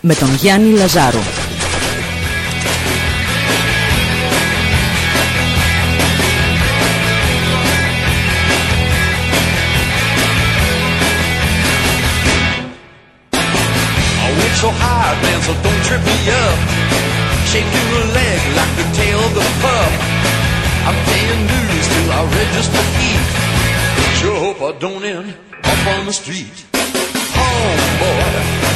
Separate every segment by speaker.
Speaker 1: με τον Γιάννη Λαζάρου.
Speaker 2: so high, man, so don't trip me up. Shake your leg like the tail of the pup. I'm paying dues till I register feet. Sure hope I don't end up on the street. Home,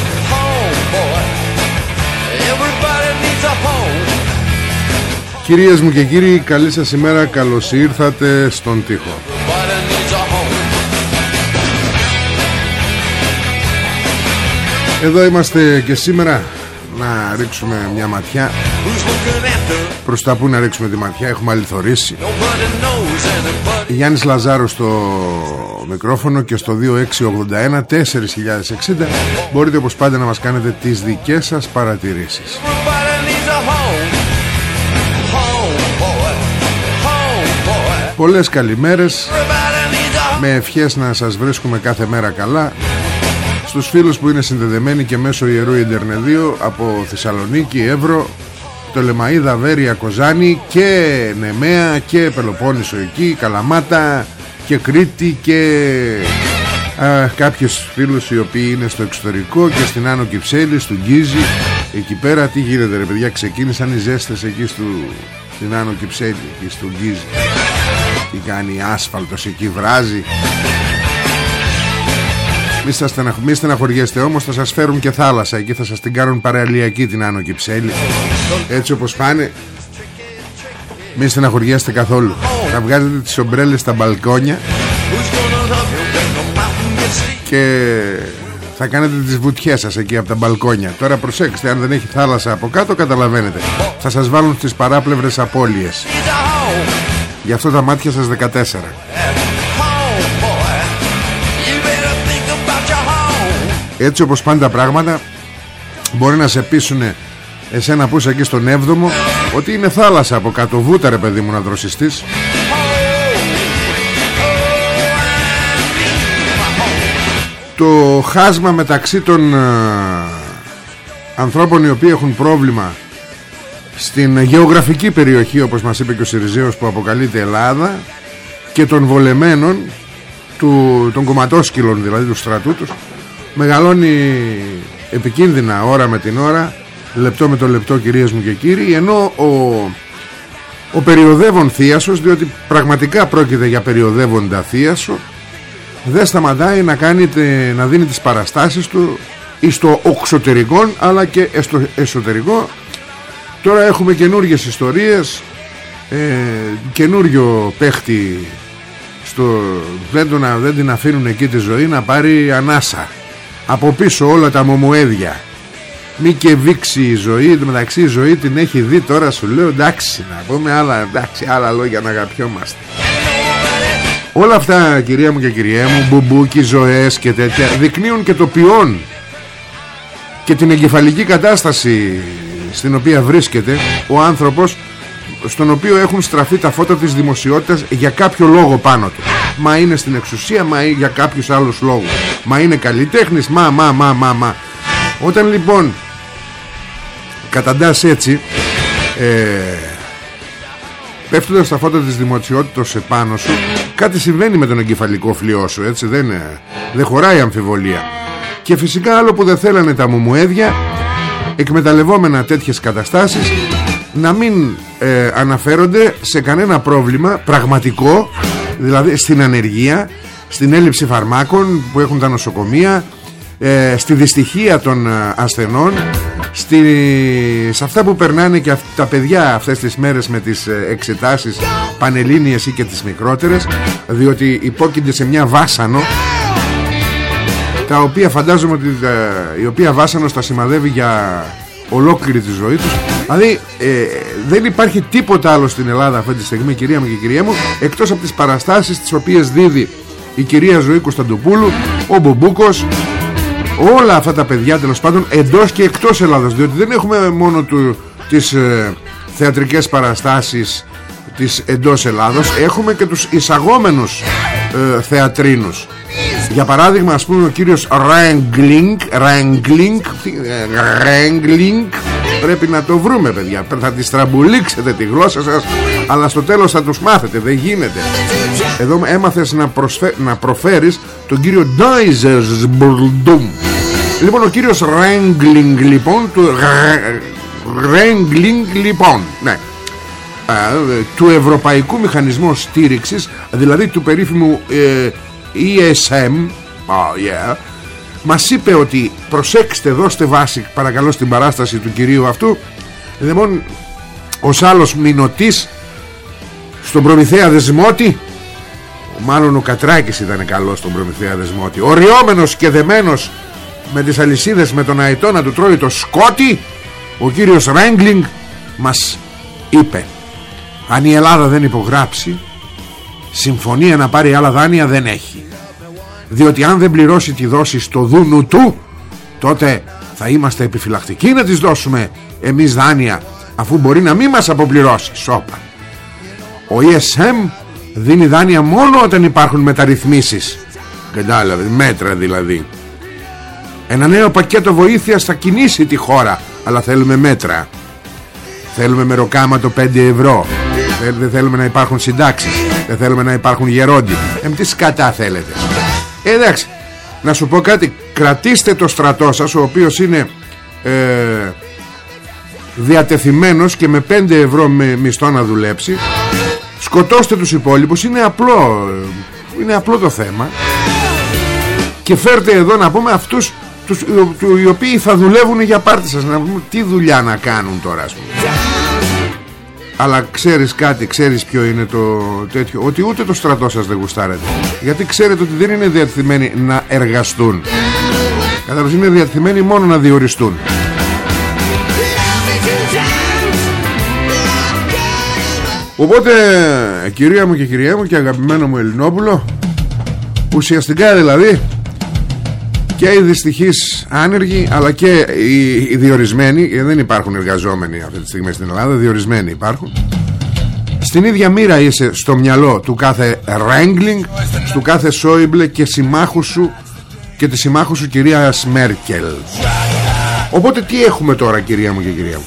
Speaker 3: Κυρίες μου και κύριοι, καλή σας ημέρα, καλώς ήρθατε στον τοίχο.
Speaker 2: Everybody needs a home.
Speaker 3: Εδώ είμαστε και σήμερα να ρίξουμε μια ματιά
Speaker 2: Who's looking after?
Speaker 3: Προς τα που να ρίξουμε τη ματιά Έχουμε αληθωρήσει
Speaker 2: Nobody knows anybody.
Speaker 3: Γιάννης Λαζάρου στο μικρόφωνο Και στο 2681 4060 Μπορείτε όπως πάντα να μας κάνετε Τις δικές σας παρατηρήσεις
Speaker 2: Everybody needs a home. Home, boy. Home, boy.
Speaker 3: Πολλές καλημέρες
Speaker 2: Everybody needs a
Speaker 3: Με ευχές να σας βρίσκουμε κάθε μέρα καλά Στους φίλους που είναι συνδεδεμένοι και μέσω Ιερού Ιντερνεδίου Από Θεσσαλονίκη, Εύρο Τολεμαίδα, Βέρεια, Κοζάνη Και Νεμαία και Πελοπόννησο εκεί Καλαμάτα και Κρήτη και α, κάποιους φίλους οι οποίοι είναι στο εξωτερικό και στην Άνω Κυψέλη, στον Γκίζη εκεί πέρα τι γίνεται ρε παιδιά ξεκίνησαν οι ζέστες εκεί στο, στην Άνω Κυψέλη εκεί στον Γκίζη τι κάνει άσφαλτος εκεί βράζει μη, σας στεναχ... μη στεναχωριέστε όμως θα σας φέρουν και θάλασσα. Εκεί θα σας την κάνουν παραλιακή την Άνω Κυψέλη Έτσι όπως πάνε Μη στεναχωριέστε καθόλου. Θα βγάζετε τις ομπρέλες στα μπαλκόνια
Speaker 2: Who's gonna love you when the mountain gets steep?
Speaker 3: Και θα κάνετε τις βουτιές σας εκεί από τα μπαλκόνια. Τώρα προσέξτε αν δεν έχει θάλασσα από κάτω καταλαβαίνετε. Θα σας βάλουν στις παράπλευρες απώλειες.
Speaker 2: Needs a home.
Speaker 3: Γι' αυτό τα μάτια σας 14 Έτσι όπως πάνε τα πράγματα Μπορεί να σε πείσουν Εσένα που είσαι εκεί στον 7ο Ότι είναι θάλασσα από κάτω. Βούτα ρε παιδί μου να δροσιστείς. Το χάσμα μεταξύ των ε, ανθρώπων οι οποίοι έχουν πρόβλημα στην γεωγραφική περιοχή όπως μας είπε και ο Σιριζέος που αποκαλείται Ελλάδα και των βολεμένων του, των κομματόσκυλων δηλαδή του στρατού τους μεγαλώνει επικίνδυνα ώρα με την ώρα λεπτό με το λεπτό κυρίες μου και κύριοι ενώ ο, ο περιοδεύων θείασος διότι πραγματικά πρόκειται για περιοδεύοντα θείασο δεν σταματάει να, κάνει, τε- να δίνει τις παραστάσεις του στο εξωτερικό αλλά και στο εσωτερικό. Τώρα έχουμε καινούργιες ιστορίες ε, καινούριο παίχτη στο, δεν, τον, δεν την αφήνουν εκεί τη ζωή να πάρει ανάσα από πίσω όλα τα μομοέδια μη και βήξει η ζωή Εν τω μεταξύ η ζωή την έχει δει τώρα σου λέω εντάξει να πούμε άλλα, εντάξει, άλλα λόγια να αγαπιόμαστε. Όλα αυτά κυρία μου και κυριέ μου Μπουμπούκι, ζωές και τέτοια Δεικνύουν και το ποιόν Και την εγκεφαλική κατάσταση Στην οποία βρίσκεται Ο άνθρωπος Στον οποίο έχουν στραφεί τα φώτα της δημοσιότητας Για κάποιο λόγο πάνω του Μα είναι στην εξουσία Μα είναι για κάποιους άλλους λόγους. Μα είναι καλλιτέχνης Μα μα μα μα μα. Όταν λοιπόν Καταντάς έτσι ε, Πέφτοντας στα φώτα της δημοσιότητας επάνω σου Κάτι συμβαίνει με τον εγκεφαλικό φλοιό σου Έτσι δεν, ε, δεν χωράει αμφιβολία. Και φυσικά άλλο που δεν θέλανε τα μουμουέδια Εκμεταλλευόμενα τέτοιες καταστάσεις να μην ε, αναφέρονται σε κανένα πρόβλημα πραγματικό δηλαδή στην ανεργία στην έλλειψη φαρμάκων που έχουν τα νοσοκομεία ε, στη δυστυχία των ε, ασθενών στη, σε αυτά που περνάνε και τα παιδιά αυτές τις μέρες με τις ε, εξετάσεις πανελλήνιες ή και τις μικρότερες διότι υπόκεινται σε μια βάσανο τα οποία φαντάζομαι ότι η οποία βάσανος τα σημαδεύει για ολόκληρη τη ζωή τους. Δηλαδή ε, δεν υπάρχει τίποτα άλλο στην Ελλάδα αυτή τη στιγμή κυρία μου και κυρία μου εκτός από τις παραστάσεις τις οποίες δίδει η κυρία Ζωή Κωνσταντοπούλου ο Μπομπούκος όλα αυτά τα παιδιά τέλος πάντων εντός και εκτός Ελλάδας διότι δεν έχουμε μόνο του, τις ε, θεατρικές παραστάσεις της εντός Ελλάδος έχουμε και τους εισαγόμενους ε, θεατρίνους για παράδειγμα ας πούμε ο κύριος Ρέγκλινγκ Ρέγκλινγκ Ρέγκλινγκ πρέπει να το βρούμε παιδιά. Θα τη στραμπουλήξετε τη γλώσσα σας αλλά στο τέλος θα τους μάθετε. Δεν γίνεται. Εδώ έμαθες να, προσφέ... να προφέρεις τον κύριο Ντάιζερσμπουρντούμ λοιπόν ο κύριος Ρέγκλινγκ λοιπόν του... Ρέγκλινγκ λοιπόν ναι. Του Ευρωπαϊκού Μηχανισμού Στήριξης δηλαδή του περίφημου ε, ESM oh yeah, μας είπε ότι προσέξτε δώστε βάση παρακαλώ στην παράσταση του κυρίου αυτού. Λοιπόν ως άλλος μηνωτής στον Προμηθέα Δεσμότη μάλλον ο Κατράκης ήταν καλός στον Προμηθέα Δεσμότη οριόμενος και δεμένος με τις αλυσίδες με τον αετό να του τρώει το σκότι ο κύριος Ρέγκλινγκ μας είπε αν η Ελλάδα δεν υπογράψει συμφωνία να πάρει άλλα δάνεια δεν έχει διότι αν δεν πληρώσει τη δόση στο δούνου του τότε θα είμαστε επιφυλακτικοί να τις δώσουμε εμείς δάνεια αφού μπορεί να μην μας αποπληρώσει. Σώπα. Ο ESM δίνει δάνεια μόνο όταν υπάρχουν μεταρρυθμίσεις. Κατάλαβες μέτρα δηλαδή. Ένα νέο πακέτο βοήθειας θα κινήσει τη χώρα αλλά θέλουμε μέτρα. Θέλουμε μεροκάματο 5 ευρώ. Δεν θέλουμε να υπάρχουν συντάξεις. Δεν θέλουμε να υπάρχουν γερόντι ε, τις σκατά θέλετε ε, εντάξει. Να σου πω κάτι. Κρατήστε το στρατό σας ο οποίος είναι ε, διατεθειμένος και με 5 ευρώ με μισθό να δουλέψει. Σκοτώστε τους υπόλοιπους. Είναι απλό είναι απλό το θέμα. Και φέρτε εδώ να πούμε αυτούς τους, οι οποίοι θα δουλεύουν για πάρτι σας. Να πούμε τι δουλειά να κάνουν τώρα ας πούμε αλλά ξέρεις κάτι, ξέρεις ποιο είναι το τέτοιο; Ότι ούτε το στρατό σας δεν γουστάρετε Γιατί ξέρετε ότι δεν είναι διατεθειμένοι να εργαστούν. Κατάλαβες είναι διατεθειμένοι μόνο να διοριστούν. Οπότε κυρία μου και κυρία μου και αγαπημένο μου Ελληνόπουλο Ουσιαστικά δηλαδή και οι δυστυχείς άνεργοι αλλά και οι διορισμένοι δεν υπάρχουν εργαζόμενοι αυτή τη στιγμή στην Ελλάδα διορισμένοι υπάρχουν στην ίδια μοίρα είσαι στο μυαλό του κάθε Ρέγκλινγκ του κάθε Σόιμπλε και συμμάχου σου και τη συμμάχου σου κυρίας Μέρκελ οπότε τι έχουμε τώρα κυρία μου και κυρία μου;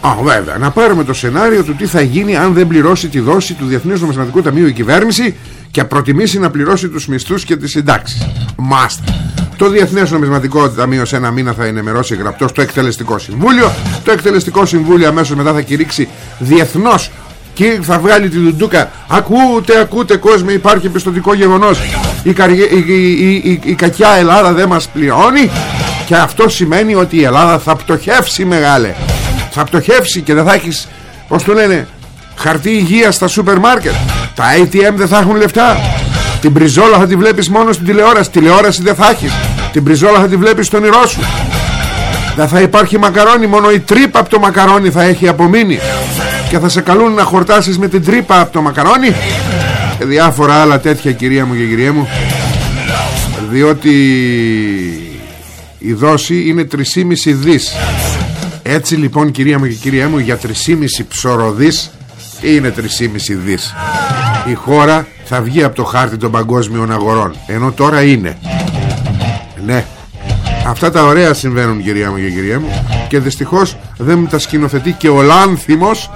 Speaker 3: Α, βέβαια, να πάρουμε το σενάριο του τι θα γίνει αν δεν πληρώσει τη δόση του Διεθνούς Νομισματικού Ταμείου η κυβέρνηση και προτιμήσει να πληρώσει τους μισθούς και τις συντάξεις. Μάστε. Το Διεθνές Νομισματικό Ταμείο σε ένα μήνα θα ενημερώσει γραπτός στο Εκτελεστικό Συμβούλιο. Το Εκτελεστικό Συμβούλιο αμέσως μετά θα κηρύξει διεθνώς και θα βγάλει τη δουντούκα ακούτε ακούτε κόσμο υπάρχει πιστοτικό γεγονός. Η, η, η, η, κακιά Ελλάδα δεν μας πληρώνει και αυτό σημαίνει ότι η Ελλάδα θα πτωχεύσει μεγάλε. Θα πτωχεύσει και δεν θα έχεις πως το λένε χαρτί υγείας στα σούπερ μάρκετ. Τα ATM δεν θα έχουν λεφτά την πριζόλα θα τη βλέπεις μόνο στην τηλεόραση. Τηλεόραση δεν θα έχεις. Την πριζόλα θα τη βλέπεις στον ήρό σου. Δεν θα υπάρχει μακαρόνι Μόνο η τρύπα από το μακαρόνι θα έχει απομείνει. Και θα σε καλούν να χορτάσεις με την τρύπα από το μακαρόνι. Και διάφορα άλλα τέτοια κυρία μου και κυρία μου. Διότι η δόση είναι 3,5 δις. Έτσι λοιπόν κυρία μου και κυρία μου Για 3,5 ψωροδείς είναι 3,5 δις; Η χώρα θα βγει από το χάρτη των παγκόσμιων αγορών ενώ τώρα είναι. Ναι. Αυτά τα ωραία συμβαίνουν κυρία μου και κυρία μου και δυστυχώς δεν τα σκηνοθετεί και ο Λάνθιμος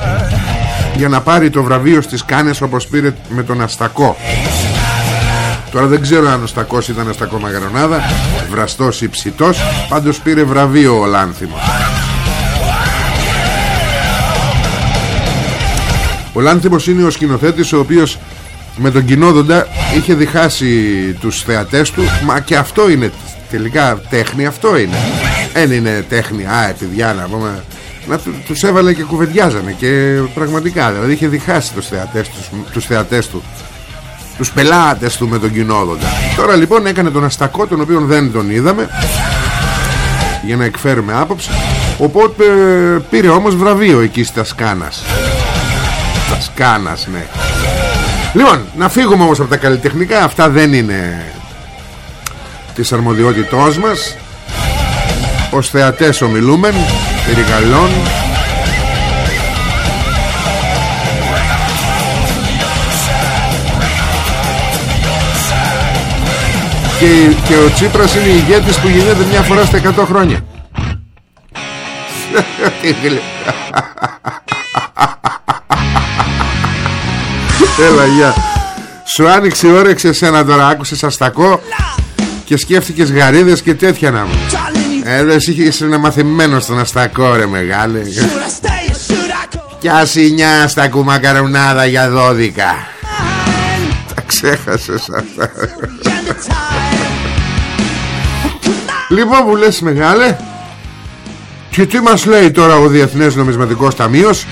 Speaker 3: για να πάρει το βραβείο στις Κάνες όπως πήρε με τον Αστακό. Τώρα δεν ξέρω αν ο Στακός ήταν Αστακό Μαγαρονάδα Βραστός ή ψητός Πάντως πήρε βραβείο ο Λάνθιμος. Ο Λάνθιμος είναι ο σκηνοθέτης ο οποίος με τον κοινόδοντα είχε διχάσει τους θεατές του Μα και αυτό είναι τελικά τέχνη αυτό είναι. Δεν είναι τέχνη, α παιδιά να πούμε να του, τους έβαλε και κουβεντιάζανε και πραγματικά δηλαδή είχε διχάσει τους θεατές, τους, τους θεατές του τους πελάτες του με τον κοινόδοντα τώρα λοιπόν έκανε τον Αστακό τον οποίο δεν τον είδαμε για να εκφέρουμε άποψη. Οπότε πήρε όμως βραβείο εκεί στα Σκάνας. Στα Σκάνας ναι Λοιπόν, να φύγουμε όμως από τα καλλιτεχνικά. Αυτά δεν είναι Της αρμοδιότητός μας. Ως θεατές ομιλούμεν Περιγαλών. Και, και ο Τσίπρας είναι ηγέτης που γίνεται μια φορά στα 100 χρόνια Έλα γεια. Σου άνοιξε η όρεξη εσένα τώρα Άκουσες αστακό Και σκέφτηκες γαρίδες και τέτοια να μου. Ε δεν είσαι ένα μαθημένος στον αστακό ρε μεγάλε. Κι ας νιά στα κουμακαρουνάδα για δώδικα Τα ξέχασες αυτά. Λοιπόν που λες μεγάλε Και τι μας λέει τώρα ο Διεθνές Νομισματικός Ταμείος;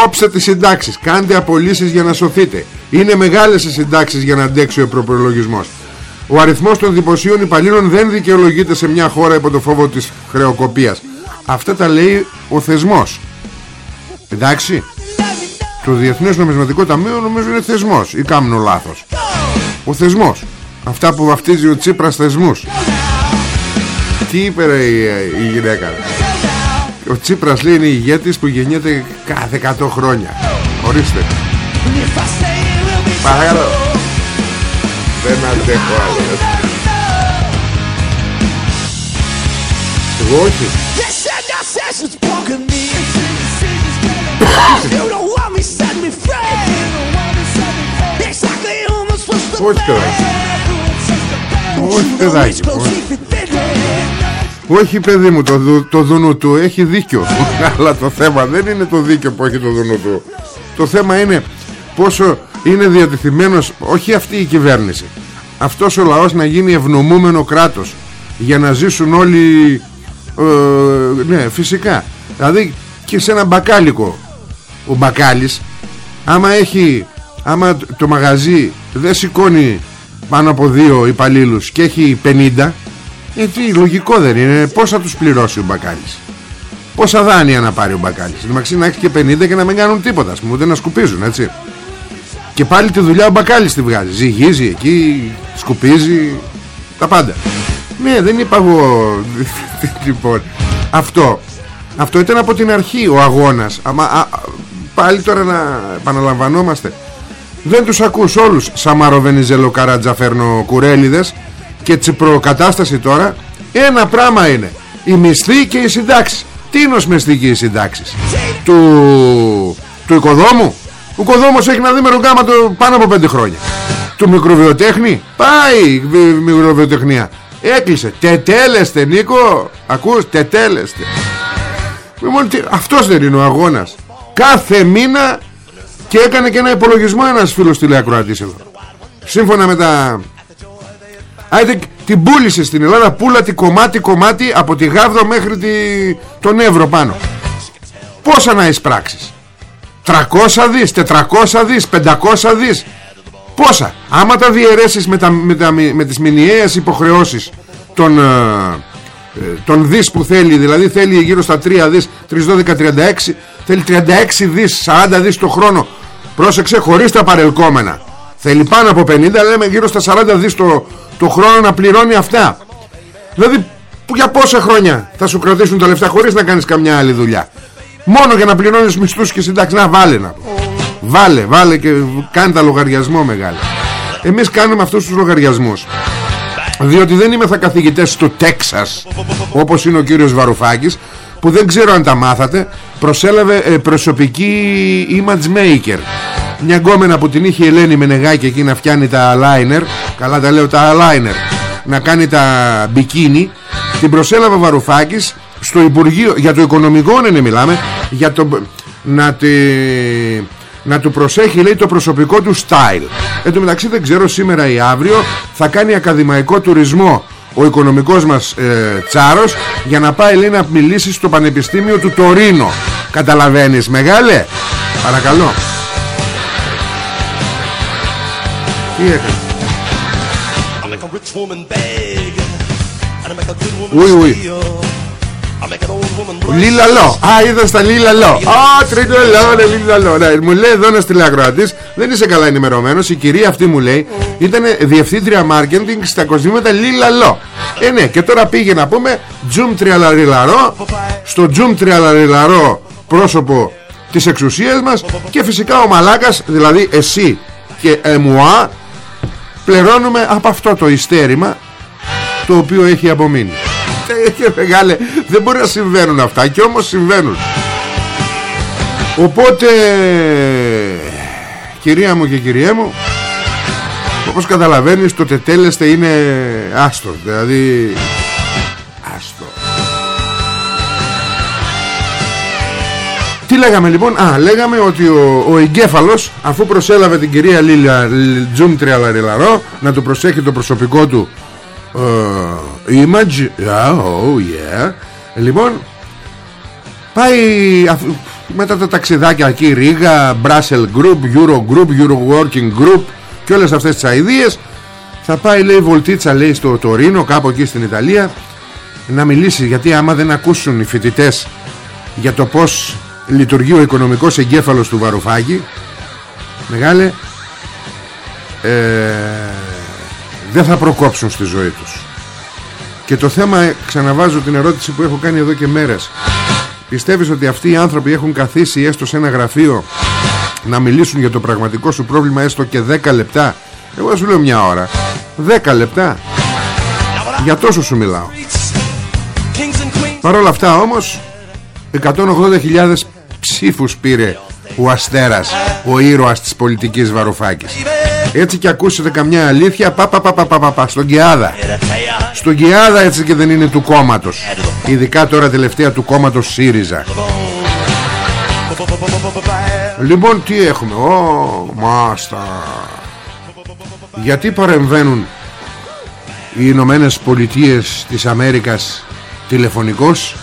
Speaker 3: Κόψτε τις συντάξεις. Κάντε απολύσεις για να σωθείτε. Είναι μεγάλες οι συντάξεις για να αντέξει ο προπολογισμός Ο αριθμός των δημοσίων υπαλλήλων δεν δικαιολογείται σε μια χώρα υπό το φόβο της χρεοκοπίας. Αυτά τα λέει ο θεσμός. Εντάξει. Το Διεθνές Νομισματικό Ταμείο νομίζω είναι θεσμός Ή κάμνω λάθος. Ο θεσμός. Αυτά που βαφτίζει ο Τσίπρας θεσμούς. Τι είπε ρε, η, η γυναίκα; Ο Τσίπρας λέει είναι ηγέτης που γεννιέται κάθε 100 χρόνια. Ορίστε. Παρακαλώ. Δεν αντέχω άλλο. Εγώ όχι. Όχι παιδάκι Όχι. παιδάκι όχι παιδί μου το, το δουνού του έχει δίκιο. Αλλά το θέμα δεν είναι το δίκιο που έχει το δουνού του. Το θέμα είναι πόσο είναι διατεθειμένος Όχι αυτή η κυβέρνηση Αυτός ο λαός να γίνει ευνομούμενο κράτος Για να ζήσουν όλοι ε, Ναι φυσικά. Δηλαδή και σε ένα μπακάλικο. Ο μπακάλης Άμα έχει Άμα το μαγαζί δεν σηκώνει πάνω από δύο υπαλλήλους και έχει 50 γιατί λογικό δεν είναι. Πώς θα τους πληρώσει ο Μπακάλης; Πόσα δάνεια να πάρει ο Μπακάλης; Εντάξει να έχει και 50 και να μην κάνουν τίποτα Ας πούμε ούτε να σκουπίζουν έτσι. Και πάλι τη δουλειά ο Μπακάλης τη βγάζει. Ζυγίζει εκεί, σκουπίζει Τα πάντα. Ναι δεν είπα εγώ. Λοιπόν Αυτό. Αυτό ήταν από την αρχή ο αγώνας. Αμα, α, Πάλι τώρα να επαναλαμβανόμαστε. Δεν τους ακούς όλους Σαμαροβενιζελο Καρατζαφέρνο Κουρέλιδες και προκατάστασης τώρα ένα πράγμα είναι. Η μισθή και οι συντάξεις. τι είναι ως μισθή και οι συντάξεις; Του, του οικοδόμου; Ο οικοδόμος έχει να δει το πάνω από πέντε χρόνια. Του μικροβιοτέχνη; Πάει η μικροβιοτεχνία. Έκλεισε. Τετέλεστε Νίκο. Ακούς; Τετέλεστε. Αυτός δεν είναι ο αγώνας. Κάθε μήνα και έκανε και ένα υπολογισμό ένας φίλος τηλεακροατής εδώ. Σύμφωνα με τα Άιτε την πούλησε στην Ελλάδα Πούλα κομμάτι κομμάτι Από τη Γάβδο μέχρι τη... τον Εύρο πάνω. Πόσα να εισπράξεις; 300 δις, 400 δις, 500 δις. Πόσα; Άμα τα διαιρέσεις με, τα, με, τα, με τις μηνιαίες υποχρεώσεις Των, ε, ε, των δις που θέλει Δηλαδή θέλει γύρω στα 3 δις 3, 12, 36 Θέλει 36 δις, 40 δις το χρόνο. Πρόσεξε χωρίς τα παρελκόμενα Θέλει πάνω από 50 λέμε γύρω στα 40 δις το, το χρόνο να πληρώνει αυτά. Δηλαδή που για πόσα χρόνια θα σου κρατήσουν τα λεφτά χωρίς να κάνεις καμιά άλλη δουλειά; Μόνο για να πληρώνεις μισθούς και συντάξεις. Να βάλε να Βάλε, βάλε και κάνει τα λογαριασμό μεγάλα. Εμείς κάνουμε αυτούς τους λογαριασμούς. Διότι δεν είμαι θα καθηγητές στο Τέξας Όπως είναι ο κύριος Βαρουφάκης Που δεν ξέρω αν τα μάθατε Προσέλαβε ε, προσωπική image maker μια γκόμενα που την είχε η Ελένη Μενεγάκη εκεί να φτιάνει τα liner. Καλά τα λέω τα liner. Να κάνει τα μπικίνι. Την προσέλαβε ο Βαρουφάκης στο Υπουργείο. Για το οικονομικό ναι, ναι μιλάμε. Για το, να, τη, να του προσέχει λέει το προσωπικό του style. Εν τω μεταξύ δεν ξέρω σήμερα ή αύριο θα κάνει ακαδημαϊκό τουρισμό ο οικονομικός μας ε, Τσάρος για να πάει λέει να μιλήσει στο Πανεπιστήμιο του Τωρίνο. Καταλαβαίνεις μεγάλε; Παρακαλώ
Speaker 2: good woman
Speaker 3: Ουι, ουι.
Speaker 2: steal. I make an old woman blush.
Speaker 3: Λίλαλο. Α, είδα στα Λίλαλο. Α, τρίτο λό, ναι, Λίλαλο. Ναι, μου λέει εδώ ένας τηλεακροατής, δεν είσαι καλά ενημερωμένος. Η κυρία αυτή μου λέει, ήταν διευθύντρια marketing στα κοσμήματα Λίλαλο. Ε, ναι, και τώρα πήγε να πούμε Τζουμ Τριαλαριλαρό, στο Τζουμ Τριαλαριλαρό πρόσωπο της εξουσίας μας και φυσικά ο Μαλάκας, δηλαδή εσύ και εμουά, πληρώνουμε από αυτό το ιστέρημα το οποίο έχει απομείνει. Ε, Και μεγάλε, δεν μπορεί να συμβαίνουν αυτά και όμως συμβαίνουν. Οπότε, κυρία μου και κυριέ μου, όπως καταλαβαίνεις το τετέλεστε είναι άστο, δηλαδή Τι λέγαμε λοιπόν; Α λέγαμε ότι ο, ο εγκέφαλος Αφού προσέλαβε την κυρία Λίλια Τζουμ Τριαλαριλαρό Να του προσέχει το προσωπικό του ε, Image. Yeah, Oh yeah. Λοιπόν Πάει αφ- Μετά τα ταξιδάκια εκεί Ρίγα, Brussels Group, Euro Group Euro Working Group Και όλες αυτές τις αηδίες. Θα πάει λέει βολτίτσα λέει στο Τωρίνο Κάπου εκεί στην Ιταλία Να μιλήσει γιατί άμα δεν ακούσουν οι φοιτητές για το πως λειτουργεί ο οικονομικός εγκέφαλος του Βαρουφάκη. Μεγάλε ε, δεν θα προκόψουν στη ζωή τους. Και το θέμα ε, ξαναβάζω την ερώτηση που έχω κάνει εδώ και μέρες. Πιστεύεις ότι αυτοί οι άνθρωποι έχουν καθίσει έστω σε ένα γραφείο να μιλήσουν για το πραγματικό σου πρόβλημα έστω και 10 λεπτά; Εγώ δεν σου λέω μια ώρα. 10 λεπτά. Για τόσο σου μιλάω.
Speaker 2: Kings and queens.
Speaker 3: Παρ' όλα αυτά όμως 180.000 ψήφους πήρε ο Αστέρας Ο ήρωας της πολιτικής Βαρουφάκης. Έτσι και ακούσετε καμιά αλήθεια πα, πα, πα, πα, πα, πα, πα, Στον Κιάδα. Στον Κιάδα έτσι και δεν είναι του κόμματος. Ειδικά τώρα τελευταία του κόμματος ΣΥΡΙΖΑ. Λοιπόν τι έχουμε; Ω μάστα. Γιατί παρεμβαίνουν οι Ηνωμένες Πολιτείες της Αμέρικας τηλεφωνικός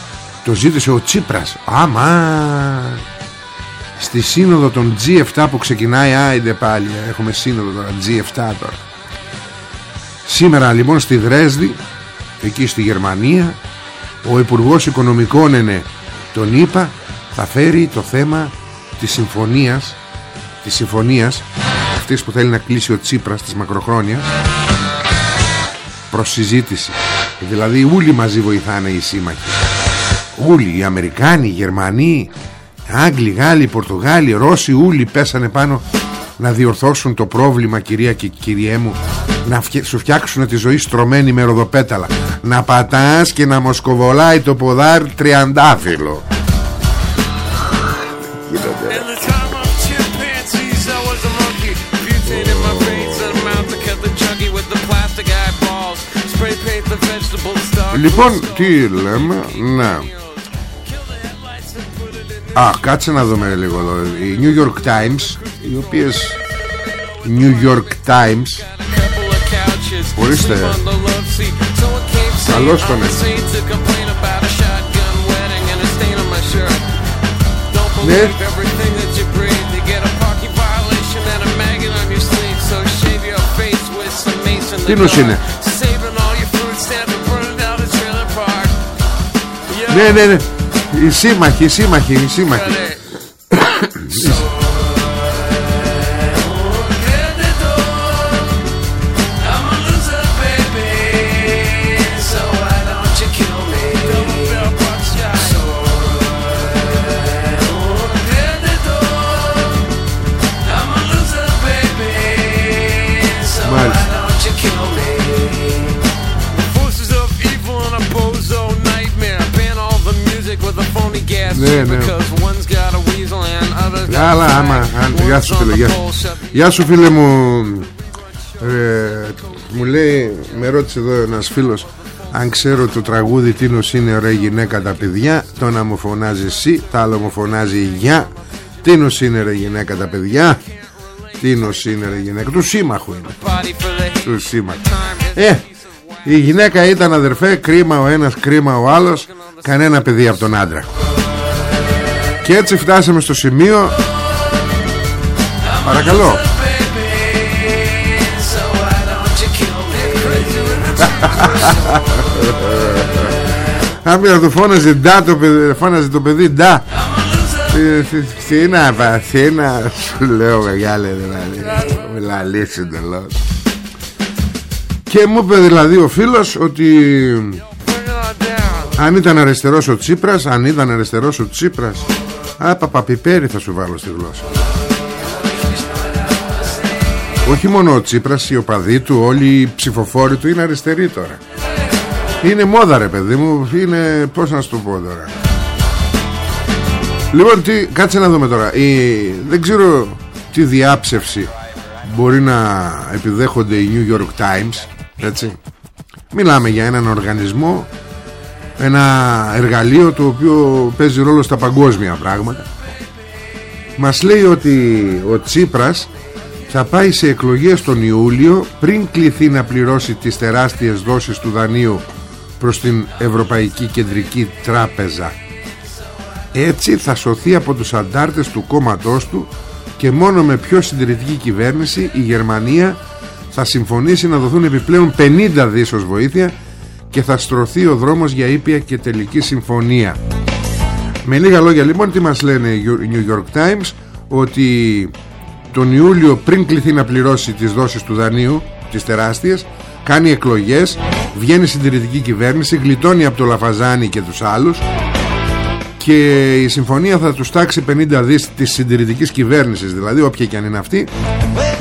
Speaker 3: το ζήτησε ο Τσίπρας. Άμα. Στη σύνοδο των G7 που ξεκινάει άιντε πάλι έχουμε σύνοδο τώρα G7 τώρα. Σήμερα λοιπόν στη Δρέσδη εκεί στη Γερμανία ο Υπουργός Οικονομικών είναι τον είπα θα φέρει το θέμα της συμφωνίας της συμφωνίας αυτής που θέλει να κλείσει ο Τσίπρας της μακροχρόνια προς συζήτηση. Δηλαδή όλοι μαζί βοηθάνε οι σύμμαχοι όλοι οι Αμερικάνοι, οι Γερμανοί Άγγλοι, Γάλλοι, Πορτογάλοι, Ρώσοι όλοι πέσανε πάνω να διορθώσουν το πρόβλημα κυρία και κυριέ μου να φτια- σου φτιάξουν τη ζωή στρωμένη με ροδοπέταλα να πατάς και να μοσκοβολάει το ποδάρι τριαντάφυλλο
Speaker 4: In the time of chimpanzees, I was a monkey. Butane in my veins and a mouth that kept the chunky with the plastic eyeballs. Spray paint the vegetable stock.
Speaker 3: Λοιπόν, τι λέμε, ναι. Α, κάτσε να δούμε λίγο εδώ. Οι New York Times, οι οποίες... New York Times... Ορίστε. Καλώς τον Ναι. Τι νους είναι. Ναι, ναι, ναι. Οι σύμμαχοι, οι σύμμαχοι, οι σύμμαχοι.
Speaker 4: Got
Speaker 3: Καλά,
Speaker 4: a
Speaker 3: άμα.
Speaker 4: flag.
Speaker 3: αν- Γεια σου,
Speaker 4: One's on
Speaker 3: φίλε.
Speaker 4: the
Speaker 3: Γεια,
Speaker 4: pole, shut-
Speaker 3: γεια σου, φίλε μου. Ε, μου λέει, με ρώτησε εδώ ένας φίλος αν ξέρω το τραγούδι τίνος είναι ωραία γυναίκα τα παιδιά το ένα μου φωνάζει εσύ, το άλλο μου φωνάζει γεια Τι νους είναι ρε γυναίκα τα παιδιά; Τι νους είναι ρε γυναίκα Του σύμμαχου είναι
Speaker 4: Body for the
Speaker 3: Του σύμμαχου
Speaker 4: time.
Speaker 3: Ε η γυναίκα ήταν αδερφέ Κρίμα ο ένας κρίμα ο άλλος Κανένα παιδί από τον άντρα Και έτσι φτάσαμε στο σημείο. Παρακαλώ. Αν να του φώναζε ντά το παιδί, φώναζε το παιδί ντά Τι- τι- Τι να πα, τι να σου λέω μεγάλε δηλαδή Με λαλείς εντελώς. Και μου είπε δηλαδή ο φίλος ότι αν ήταν αριστερός ο Τσίπρας Αν ήταν αριστερός ο Τσίπρας Α παπαπιπέρι θα σου βάλω στη γλώσσα. Όχι μόνο ο Τσίπρας Οι οπαδοί του Όλοι οι ψηφοφόροι του είναι αριστεροί τώρα. Είναι μόδα ρε παιδί μου Είναι πως να σου το πω τώρα. Λοιπόν τι, κάτσε να δούμε τώρα. Η, Δεν ξέρω τι διάψευση Μπορεί να επιδέχονται οι New York Times Έτσι. Μιλάμε για έναν οργανισμό ένα εργαλείο το οποίο παίζει ρόλο στα παγκόσμια πράγματα. Μας λέει ότι ο Τσίπρας θα πάει σε εκλογές τον Ιούλιο πριν κληθεί να πληρώσει τις τεράστιες δόσεις του δανείου προς την Ευρωπαϊκή Κεντρική Τράπεζα. Έτσι θα σωθεί από τους αντάρτες του κόμματός του και μόνο με πιο συντηρητική κυβέρνηση η Γερμανία θα συμφωνήσει να δοθούν επιπλέον 50 δις ως βοήθεια και θα στρωθεί ο δρόμος για ήπια και τελική συμφωνία. Με λίγα λόγια λοιπόν τι μας λένε οι New York Times ότι τον Ιούλιο πριν κληθεί να πληρώσει τις δόσεις του δανείου τις τεράστιες κάνει εκλογές βγαίνει συντηρητική κυβέρνηση γλιτώνει από το Λαφαζάνι και τους άλλους και η συμφωνία θα τους τάξει 50 δις της συντηρητικής κυβέρνησης δηλαδή όποια και αν είναι αυτή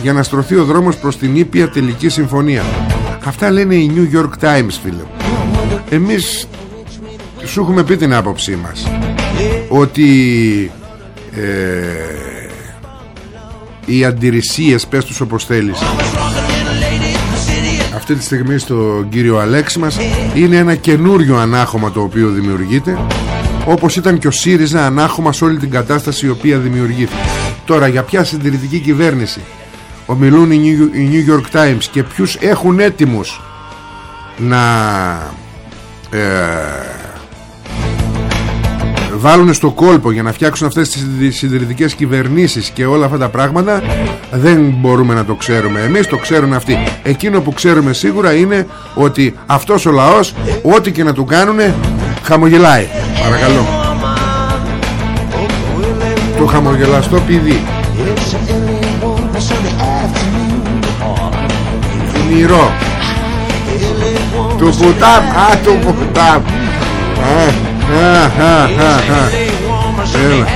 Speaker 3: για να στρωθεί ο δρόμος προς την ήπια τελική συμφωνία αυτά λένε οι New York Times φίλε εμείς σου έχουμε πει την άποψή μας ότι ε, οι αντιρρησίες πες τους όπως θέλεις αυτή τη στιγμή στο κύριο Αλέξη μας είναι ένα καινούριο ανάχωμα το οποίο δημιουργείται όπως ήταν και ο ΣΥΡΙΖΑ ανάχωμα σε όλη την κατάσταση η οποία δημιουργήθηκε. Τώρα για ποια συντηρητική κυβέρνηση ομιλούν οι New- οι New York Times και ποιους έχουν έτοιμους να ε, βάλουν στο κόλπο για να φτιάξουν αυτές τις συντηρητικές κυβερνήσεις και όλα αυτά τα πράγματα δεν μπορούμε να το ξέρουμε. Εμείς το ξέρουν αυτοί. Εκείνο που ξέρουμε σίγουρα είναι ότι αυτός ο λαός ό,τι και να του κάνουνε χαμογελάει. Παρακαλώ. Το χαμογελαστό πηδί. Μυρό Του πουτάμ Α του πουτάμ Α, α, α, α, α. Έλα.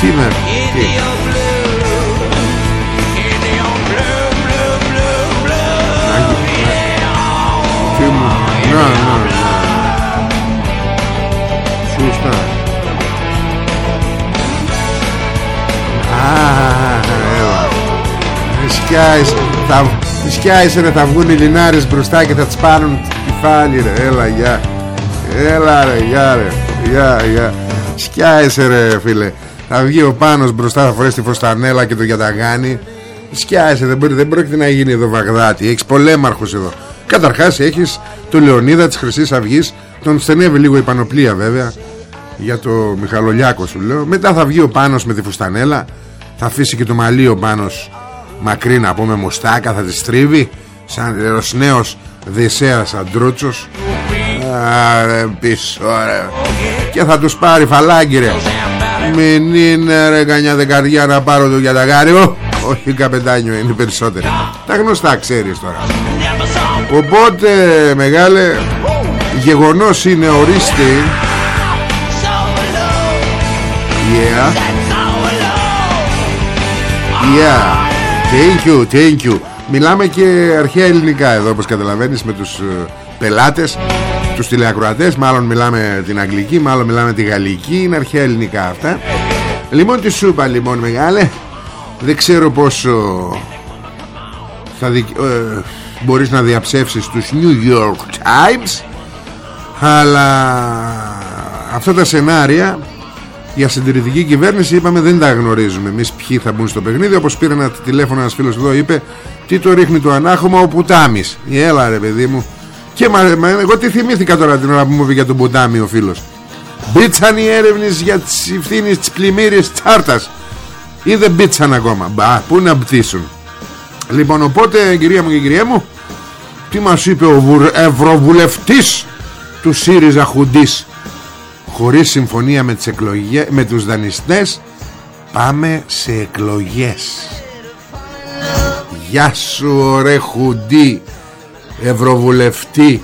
Speaker 3: Τι να θα, Σκιάεις ρε θα βγουν οι λινάρες μπροστά και θα τις πάρουν κεφάλι ρε. Έλα γεια. Έλα ρε γεια ρε. Γεια γεια. Σκιάεσαι ρε φίλε. Θα βγει ο Πάνος μπροστά θα φορέσει τη φωστανέλα και το γιαταγάνι. Σκιάεσαι δεν, μπορεί, δεν πρόκειται να γίνει εδώ Βαγδάτη. Έχεις πολέμαρχους εδώ. Καταρχάς έχεις το Λεωνίδα της Χρυσής Αυγής. Τον στενεύει λίγο η πανοπλία βέβαια. Για το Μιχαλολιάκο σου λέω. Μετά θα βγει ο Πάνος με τη φουστανέλα θα αφήσει και το μαλλί ο Πάνος μακρύ να πούμε μουστάκα θα τη στρίβει σαν ένας νέος Δυσσέας Αντρούτσος. Άρε πίσω ρε και θα τους πάρει φαλάκι ρε. Μην είναι ρε κανιά δεκαριά να πάρω το γιαταγάρι μου όχι καπετάνιο είναι περισσότερο τα γνωστά ξέρεις τώρα. Οπότε μεγάλε γεγονός είναι ορίστε. Yeah. Yeah. Thank you, thank you. Μιλάμε και αρχαία ελληνικά εδώ όπως καταλαβαίνεις με τους ε, πελάτες τους τηλεακροατές. Μάλλον μιλάμε την αγγλική μάλλον μιλάμε τη γαλλική. Είναι αρχαία ελληνικά αυτά. Λοιπόν τη σούπα λοιπόν μεγάλε. Δεν ξέρω πόσο θα δικ... ε, μπορείς να διαψεύσεις τους New York Times Αλλά αυτά τα σενάρια για συντηρητική κυβέρνηση είπαμε δεν τα γνωρίζουμε. Εμείς ποιοι θα μπουν στο παιχνίδι. Όπως πήρε ένα τηλέφωνο ένας φίλος εδώ είπε τι το ρίχνει το ανάχωμα ο Πουτάμις έλα ρε παιδί μου και μα, μα, εγώ τι θυμήθηκα τώρα την ώρα που μου είπε για τον Πουτάμι ο φίλος. Μπήτσαν οι έρευνες για τις ευθύνες της πλημμύρης τσάρτας ή δεν μπήτσαν ακόμα. Μπα πού να μπτήσουν. Λοιπόν οπότε κυρία μου και κυρία μου τι μας είπε ο βουρ, ευρωβουλευτής του ΣΥΡΙΖΑ Χουντής χωρίς συμφωνία με, τις εκλογές, με τους δανειστές πάμε σε εκλογές. Γεια σου ωραία Χουντή Ευρωβουλευτή.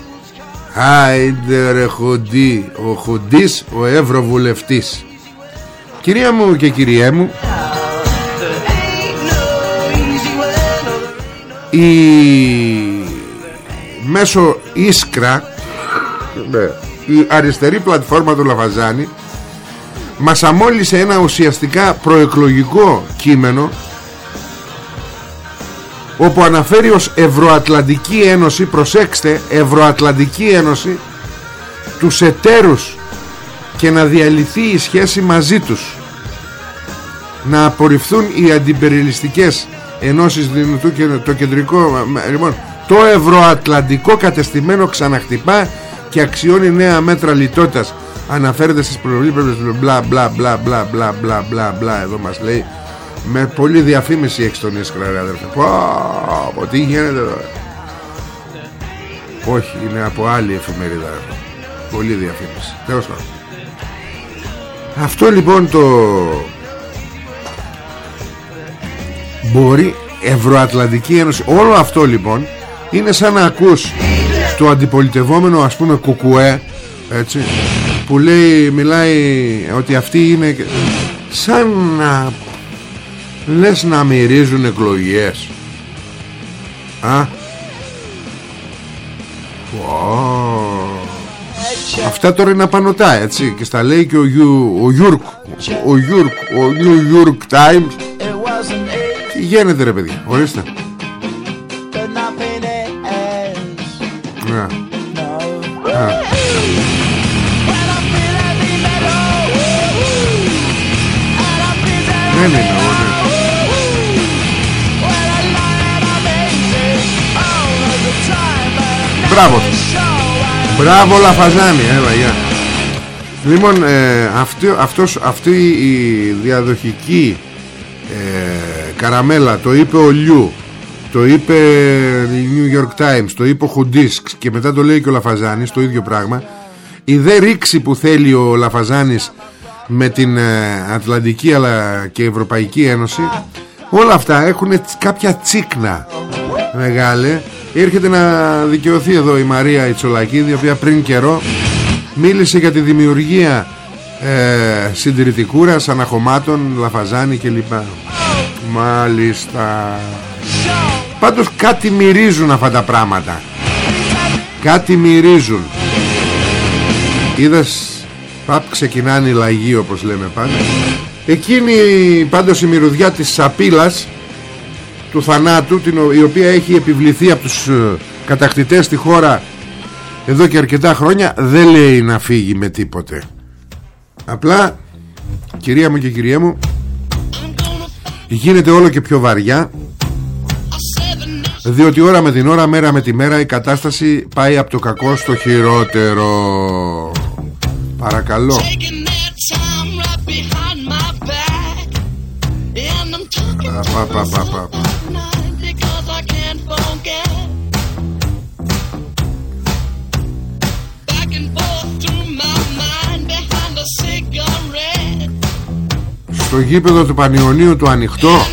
Speaker 3: Άιντε ρε Χουντή Ο Χουντής ο Ευρωβουλευτής. Κυρία μου και κυριέ μου Η Μέσω Ίσκρα ναι, Η αριστερή πλατφόρμα του Λαβαζάνη Μας αμόλυσε ένα ουσιαστικά προεκλογικό κείμενο όπου αναφέρει ως Ευρωατλαντική Ένωση προσέξτε Ευρωατλαντική Ένωση τους εταίρους και να διαλυθεί η σχέση μαζί τους. Να απορριφθούν οι αντιπεριλιστικές ενώσεις δυνατού και το κεντρικό λοιπόν, το ευρωατλαντικό κατεστημένο ξαναχτυπά και αξιώνει νέα μέτρα λιτότητας. Αναφέρεται στις προβλήπες μπλα μπλα μπλα μπλα μπλα μπλα μπλα μπλα. Εδώ μας λέει με πολλή διαφήμιση έχει τον Ίσκρα ρε αδερφέ. Πω, πω τι γίνεται εδώ όχι είναι από άλλη εφημερίδα πολύ διαφήμιση. Τέλος πάντων. Αυτό λοιπόν το μπορεί Ευρωατλαντική Ένωση. Όλο αυτό λοιπόν είναι σαν να ακούς το αντιπολιτευόμενο ας πούμε κουκουέ έτσι που λέει μιλάει ότι αυτή είναι σαν να λες να μυρίζουν εκλογές. Α; Αυτά τώρα είναι απανωτά έτσι Και στα λέει και ο, Γιου, ο York Ο York Ο New York Times. Τι γίνεται ρε παιδιά Ορίστε Ναι, ναι, ναι, Μπράβο. Μπράβο Λαφαζάνη Έλα γεια. Λοιπόν ε, αυτή, αυτός, αυτή η διαδοχική ε, καραμέλα το είπε ο Λιού το είπε η New York Times το είπε ο Χουντής και μετά το λέει και ο Λαφαζάνης το ίδιο πράγμα. Η δε ρήξη που θέλει ο Λαφαζάνης με την ε, Ατλαντική αλλά και Ευρωπαϊκή Ένωση όλα αυτά έχουν κάποια τσίκνα μεγάλε. Έρχεται να δικαιωθεί εδώ η Μαρία Ιτσολακίδη η οποία πριν καιρό μίλησε για τη δημιουργία ε, συντηρητικούρας αναχωμάτων Λαφαζάνη κλπ. Μάλιστα. Πάντως κάτι μυρίζουν αυτά τα πράγματα. Κάτι μυρίζουν. Είδες Παπ ξεκινάνε οι λαγοί όπως λέμε πάντα Εκείνη πάντως η μυρωδιά της σαπίλας Του θανάτου την, Η οποία έχει επιβληθεί από τους ε, κατακτητές στη χώρα Εδώ και αρκετά χρόνια Δεν λέει να φύγει με τίποτε Απλά Κυρία μου και κυρία μου Γίνεται όλο και πιο βαριά διότι ώρα με την ώρα, μέρα με τη μέρα η κατάσταση πάει από το κακό στο χειρότερο. Παρακαλώ. Πα, πα, πα, πα. Στο γήπεδο του Πανιωνίου του ανοιχτό.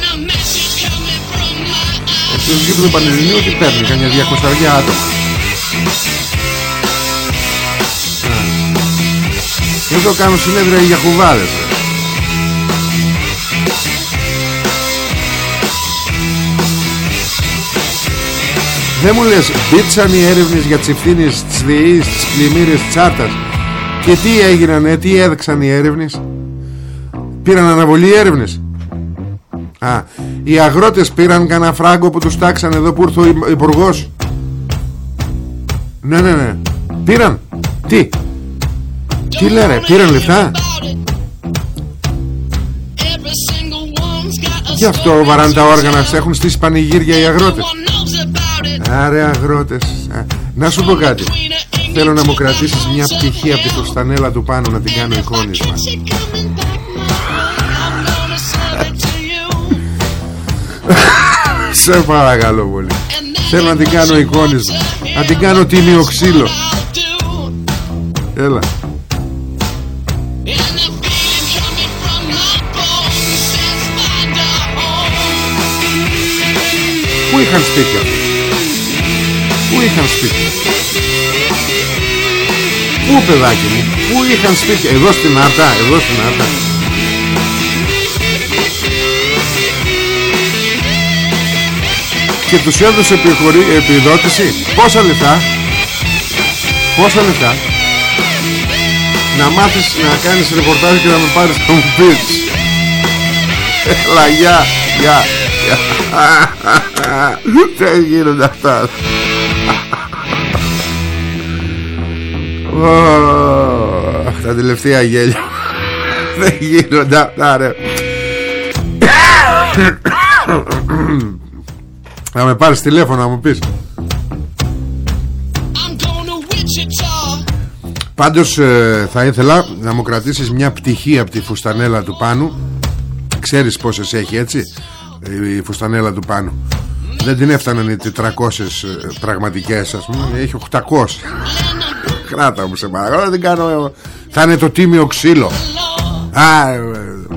Speaker 3: Στο γήπεδο του Πανιωνίου τι παίρνει Κανιά 200 άτομα Εδώ κάνω συνέδρια για κουβάδες Δεν μου λες Μπίτσαν οι έρευνες για τις ευθύνες Της ΔΕΗς, της πλημμύρες, της τσάρτας Και τι έγιναν, τι έδειξαν οι έρευνες; Πήραν αναβολή έρευνες. Α, οι αγρότες πήραν κανένα φράγκο που τους τάξαν εδώ που ήρθε ο υπουργός. Ναι, ναι, ναι. Πήραν. Τι; Τι λέρε πήραν λεφτά; Γι' αυτό βαράνε τα όργανας Έχουν στήσει πανηγύρια οι αγρότες. Άρε αγρότες. Α, Να σου πω κάτι. Θέλω να μου κρατήσεις μια πτυχή από τη φουστανέλα του πάνω να την κάνω εικόνισμα Σε παρακαλώ πολύ. Θέλω να την κάνω εικόνισμα Να την κάνω τίμιο ξύλο. Έλα είχαν σπίτια Πού είχαν σπίτια Πού παιδάκι μου Πού είχαν σπίτια Εδώ στην Άρτα Εδώ στην Άρτα. Και τους έδωσε επιχωρή, επιδότηση. Πόσα λεφτά; Πόσα λεφτά; Να μάθεις να κάνεις ρεπορτάζ Και να με πάρεις να μου πεις Έλα γεια Γεια Δεν γίνονται αυτά. Αχ, Τα τελευταία γέλια. Δεν γίνονται αυτά ρε. Να με πάρεις τηλέφωνο να μου πεις. Πάντως ε, θα ήθελα να μου κρατήσεις μια πτυχή από τη φουστανέλα του πάνω Ξέρεις πόσες έχει έτσι Η φουστανέλα του πάνω Δεν την έφταναν οι 400 ε, πραγματικές ας πούμε. Έχει 800 Κράτα μου σε παρακαλώ δεν κάνω ε, Θα είναι το τίμιο ξύλο. Α, ε,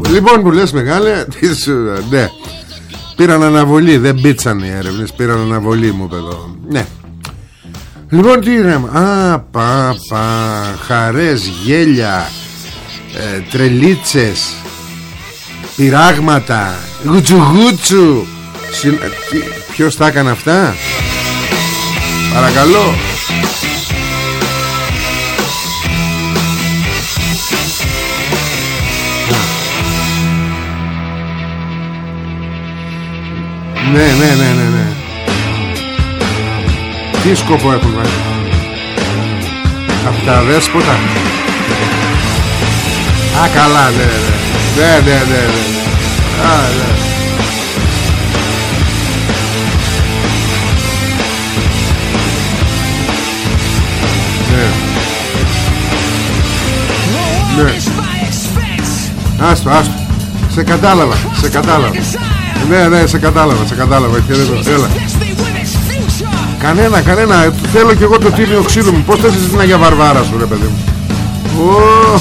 Speaker 3: Λοιπόν που λες μεγάλε τις, ε, Ναι. Πήραν αναβολή Δεν μπήτσαν οι έρευνες Πήραν αναβολή μου παιδό Ναι. Λοιπόν τι είναι Α πα πα Χαρές γέλια ε, Τρελίτσες Πειράγματα Γουτσουγούτσου. Συν... ε, τι, Ποιος τα έκανε αυτά; Παρακαλώ Ναι, ναι, ναι, ναι, ναι. Τι σκοπό έχουν βάλει. Απ' τα δέσποτα. Α, καλά, ναι, ναι. Ναι, ναι, ναι, ναι. ναι. Α, ναι. Ναι. Ναι. Άστο, άστο. Σε κατάλαβα, σε κατάλαβα. Ναι, ναι, σε κατάλαβα, σε κατάλαβα. Χαιρετώ. Έλα. Κανένα, κανένα. Θέλω κι εγώ το τίμιο ξύλο μου. Πώς θες εσύ την Αγία Βαρβάρα σου, ρε παιδί μου; Ω,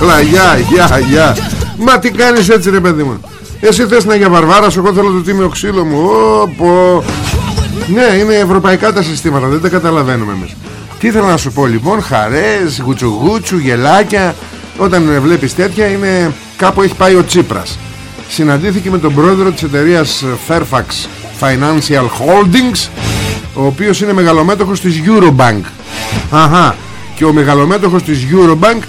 Speaker 3: έλα, γεια, γεια, γεια. Μα τι κάνεις έτσι, ρε παιδί μου; Εσύ θες την Αγία Βαρβάρα σου, εγώ θέλω το τίμιο ξύλο μου. Ω, πω. Ναι, είναι ευρωπαϊκά τα συστήματα, δεν τα καταλαβαίνουμε εμείς. Τι ήθελα να σου πω λοιπόν, χαρές, γουτσουγούτσου, γελάκια. Όταν βλέπεις τέτοια είναι κάπου έχει πάει ο Τσίπρας. Συναντήθηκε με τον πρόεδρο της εταιρείας Fairfax Financial Holdings ο οποίος είναι μεγαλομέτωχος της Eurobank. Αχα και ο μεγαλομέτωχος της Eurobank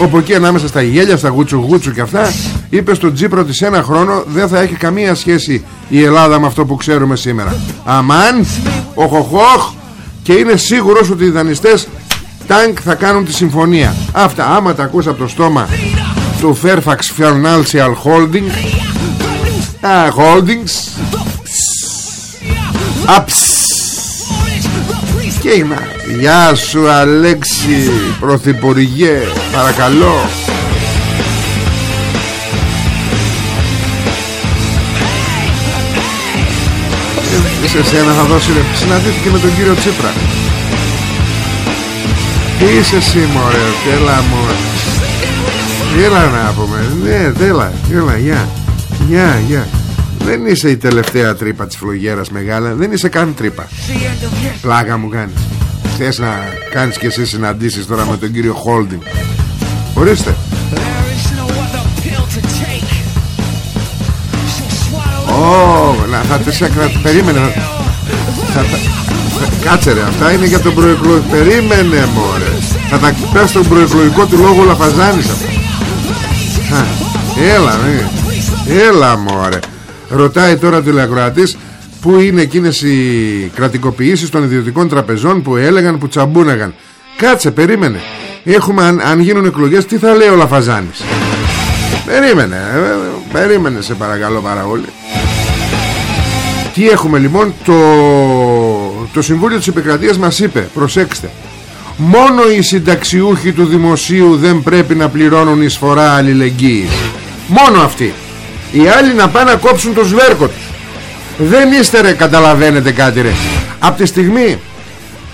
Speaker 3: όπου εκεί ανάμεσα στα γέλια, στα γούτσου γούτσου και αυτά είπε στον Τζίπρο ότι σε ένα χρόνο δεν θα έχει καμία σχέση η Ελλάδα με αυτό που ξέρουμε σήμερα. Αμάν οχοχοχ και είναι σίγουρος ότι οι δανειστές τάγκ θα κάνουν τη συμφωνία. Αυτά άμα τα ακούς από το στόμα του Fairfax Financial Holding. Α, Holdings. Αψ Και να Γεια σου Αλέξη Πρωθυπουργέ. Παρακαλώ. Ε, Σε σένα θα δώσει ρε. Συναντήθηκε με τον κύριο Τσίπρα Τι είσαι εσύ μωρέ; Τέλα μωρέ. Έλα να πούμε. Ναι τέλα Έλα γεια. Γεια γεια. Δεν είσαι η τελευταία τρύπα της φλογέρας μεγάλα. Δεν είσαι καν τρύπα. Πλάκα μου κάνεις. Θες να κάνεις και εσύ συναντήσεις τώρα με τον κύριο Χόλντιν. Ορίστε. Ω, να, θα τις έκανα Περίμενε θα, θα, θα, Κάτσε ρε Αυτά είναι για τον προεκλογικό Περίμενε μωρέ. Θα τα πες στον προεκλογικό του λόγο Λαφαζάνης αυτά Α, Έλα ναι Έλα μωρέ. Ρωτάει τώρα ο τηλεακροατής Πού είναι εκείνες οι κρατικοποιήσεις των ιδιωτικών τραπεζών Που έλεγαν που τσαμπούναγαν. Κάτσε περίμενε. Έχουμε αν, αν γίνουν εκλογές τι θα λέει ο Λαφαζάνης. Περίμενε ε, ε, περίμενε σε παρακαλώ πάρα πολύ. Τι έχουμε λοιπόν το, το Συμβούλιο της Επικρατείας μας είπε προσέξτε μόνο οι συνταξιούχοι του δημοσίου δεν πρέπει να πληρώνουν εισφορά αλληλεγγύης. Μόνο αυτοί. Οι άλλοι να πάνε να κόψουν το σβέρκο τους. Δεν είστε ρε καταλαβαίνετε κάτι ρε. Από τη στιγμή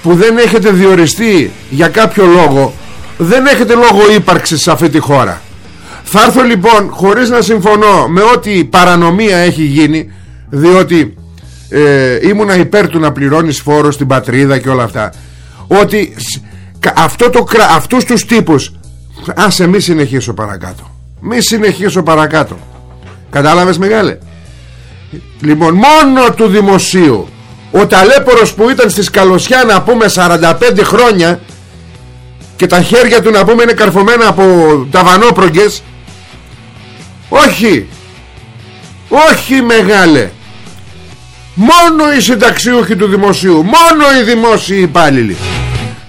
Speaker 3: που δεν έχετε διοριστεί για κάποιο λόγο δεν έχετε λόγο ύπαρξης σε αυτή τη χώρα. Θα έρθω λοιπόν χωρίς να συμφωνώ με ό,τι παρανομία έχει γίνει διότι ε, ήμουνα υπέρ του να πληρώνεις φόρο στην πατρίδα και όλα αυτά. Ότι αυτό το, αυτούς τους τύπους άσε μη συνεχίσω παρακάτω. Μη συνεχίσω παρακάτω. Κατάλαβες μεγάλε; Λοιπόν μόνο του δημοσίου. Ο ταλέπορος που ήταν στη Σκαλωσιά να πούμε 45 χρόνια και τα χέρια του να πούμε είναι καρφωμένα από ταβανόπρογκες. Όχι. Όχι μεγάλε μόνο οι συνταξιούχοι του δημοσίου μόνο οι δημόσιοι υπάλληλοι.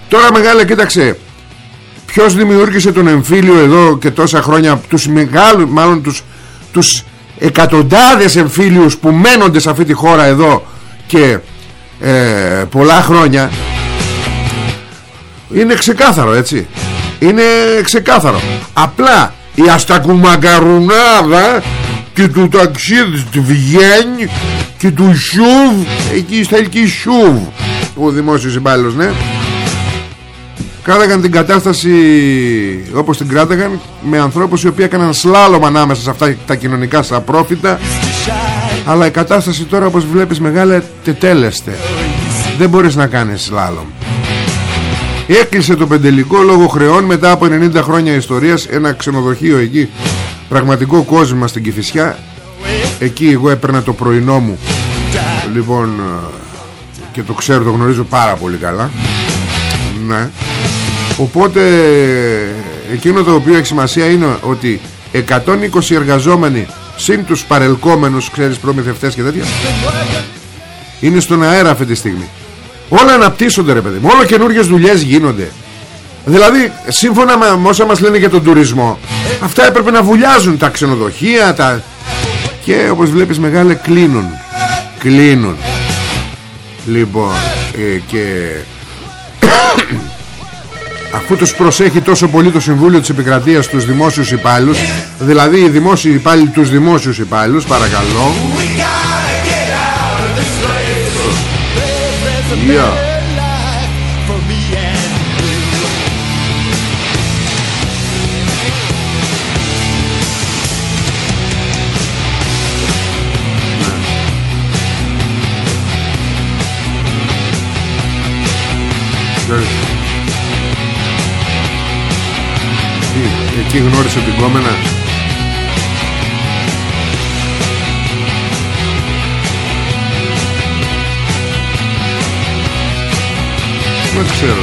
Speaker 3: Τώρα μεγάλε κοίταξε. Ποιος δημιούργησε τον εμφύλιο εδώ και τόσα χρόνια τους μεγάλους μάλλον τους, τους εκατοντάδες εμφύλιους που μένονται σε αυτή τη χώρα εδώ και ε, πολλά χρόνια. Είναι ξεκάθαρο έτσι. Είναι ξεκάθαρο. Απλά η αστακουμακαρουνάδα και του ταξίδι του Βιέννη και του Σούβ εκεί στα ελκή Σούβ ο δημόσιος υπάλληλος ναι. Κράταγαν την κατάσταση όπως την κράταγαν με ανθρώπους οι οποίοι έκαναν σλάλομ ανάμεσα σε αυτά τα κοινωνικά σαπρόφητα αλλά η κατάσταση τώρα όπως βλέπεις μεγάλα τετέλεστε. Δεν μπορείς να κάνεις σλάλομ έκλεισε το πεντελικό λόγω χρεών μετά από 90 χρόνια ιστορίας ένα ξενοδοχείο εκεί πραγματικό κόσμο στην Κηφισιά εκεί εγώ έπαιρνα το πρωινό μου λοιπόν και το ξέρω το γνωρίζω πάρα πολύ καλά. Ναι. Οπότε εκείνο το οποίο έχει σημασία είναι ότι 120 εργαζόμενοι συν τους παρελκόμενους ξέρεις προμηθευτές και τέτοια είναι στον αέρα αυτή τη στιγμή. Όλα αναπτύσσονται ρε παιδί μου. Όλο καινούργιες δουλειές γίνονται. Δηλαδή σύμφωνα με όσα μας λένε για τον τουρισμό αυτά έπρεπε να βουλιάζουν τα ξενοδοχεία τα... και όπως βλέπεις μεγάλε κλείνουν κλείνουν λοιπόν ε, και αφού τους προσέχει τόσο πολύ το Συμβούλιο της Επικρατείας τους δημόσιους υπάλληλους δηλαδή οι δημόσιοι υπάλληλοι τους δημόσιους υπάλληλους παρακαλώ yeah. Εκεί γνώρισε την κόμενα. Δεν ξέρω.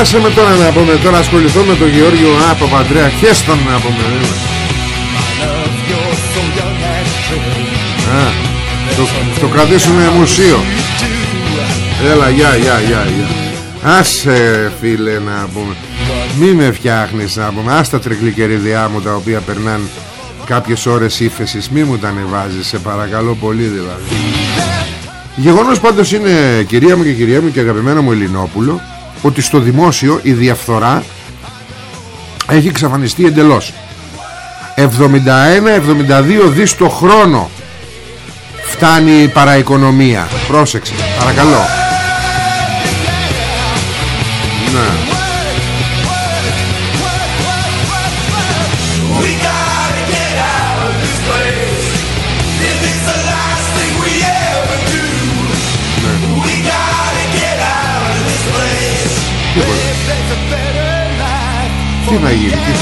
Speaker 3: Άσε με τώρα να πούμε Τώρα ασχοληθώ με τον Γεώργιο Α, Παπαντρέα Χέστον να πούμε Α, το, το κρατήσουμε μουσείο Έλα γεια γεια γεια Άσε φίλε να πούμε. Μη με φτιάχνεις να πούμε. Άστα τρικλικεριδιά μου τα οποία περνάνε Κάποιες ώρες ύφεσης. Μη μου τα ανεβάζεις σε παρακαλώ πολύ δηλαδή. Γεγονός πάντως είναι Κυρία μου και κυρία μου και αγαπημένα μου Ελληνόπουλο Ότι στο δημόσιο η διαφθορά Έχει εξαφανιστεί εντελώς. 71-72 δις το χρόνο Φτάνει η παραοικονομία. Πρόσεξε παρακαλώ θα γίνει τι...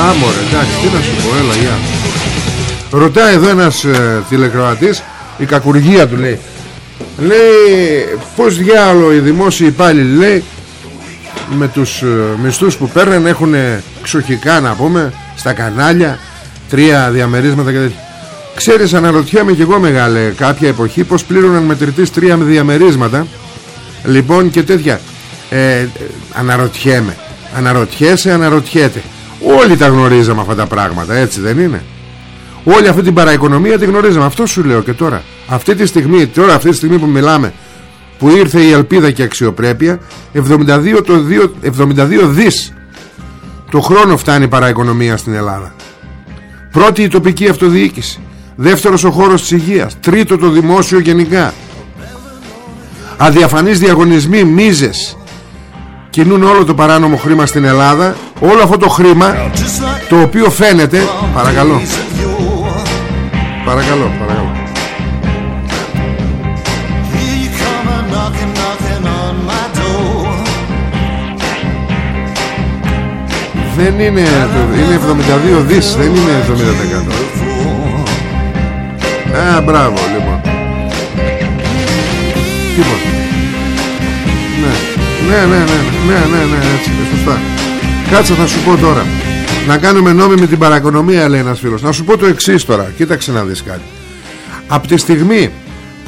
Speaker 3: Α, μωρέ, εντάξει, τι να σου πω, έλα, γεια. Ρωτάει εδώ ένας ε, τηλεκροατής Η κακουργία του λέει. Λέει πως διάλογο οι δημόσιοι υπάλληλοι λέει με τους ε, μισθούς που παίρνουν έχουν ξοχικά να πούμε στα κανάλια τρία διαμερίσματα και τέτοια. Ξέρεις αναρωτιέμαι και εγώ μεγάλε κάποια εποχή πως πλήρωναν μετρητής τρία διαμερίσματα Λοιπόν και τέτοια ε, ε, Αναρωτιέμαι. Αναρωτιέσαι αναρωτιέται. Όλοι τα γνωρίζαμε αυτά τα πράγματα έτσι δεν είναι; Όλη αυτή την παραοικονομία τη γνωρίζαμε. Αυτό σου λέω και τώρα. Αυτή τη στιγμή, τώρα αυτή τη στιγμή που μιλάμε Που ήρθε η ελπίδα και η αξιοπρέπεια 72, το 2, 72 δις Το χρόνο φτάνει η παραοικονομία στην Ελλάδα. Πρώτη η τοπική αυτοδιοίκηση. Δεύτερος ο χώρος της υγείας. Τρίτο το δημόσιο γενικά. Αδιαφανείς διαγωνισμοί, μίζες Κινούν όλο το παράνομο χρήμα στην Ελλάδα Όλο αυτό το χρήμα Το οποίο φαίνεται Παρακαλώ. Παρακαλώ, παρακαλώ. Δεν είναι Είναι 72 δις Δεν είναι 70% Α, μπράβο λοιπόν ναι. ναι, ναι, ναι, ναι, ναι, ναι, έτσι, σωστά. Κάτσε θα σου πω τώρα. Να κάνουμε νόμιμη την παρακονομία λέει ένας φίλος. Να σου πω το εξής τώρα, κοίταξε να δεις κάτι. Από τη στιγμή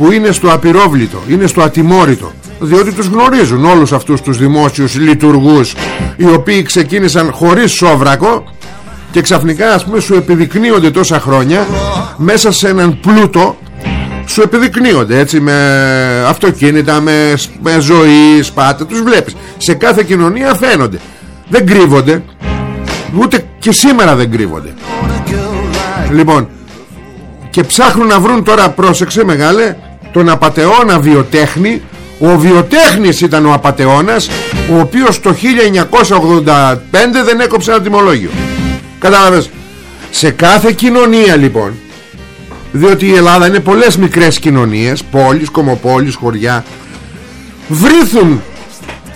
Speaker 3: που είναι στο απειρόβλητο Είναι στο ατιμόρυτο Διότι τους γνωρίζουν όλους αυτούς τους δημόσιους λειτουργούς Οι οποίοι ξεκίνησαν χωρίς σόβρακο Και ξαφνικά ας πούμε σου επιδεικνύονται τόσα χρόνια Μέσα σε έναν πλούτο σου επιδεικνύονται έτσι με αυτοκίνητα, με, με ζωή, σπάτα, τους βλέπεις. Σε κάθε κοινωνία φαίνονται. Δεν κρύβονται. Ούτε και σήμερα δεν κρύβονται. Λοιπόν, και ψάχνουν να βρουν τώρα, πρόσεξε μεγάλε, τον απατεώνα βιοτέχνη. Ο βιοτέχνης ήταν ο απατεώνας, ο οποίος το 1985 δεν έκοψε ένα τιμολόγιο. Κατάλαβες; Σε κάθε κοινωνία λοιπόν διότι η Ελλάδα είναι πολλές μικρές κοινωνίες πόλεις, κομοπόλεις, χωριά. Βρίθουν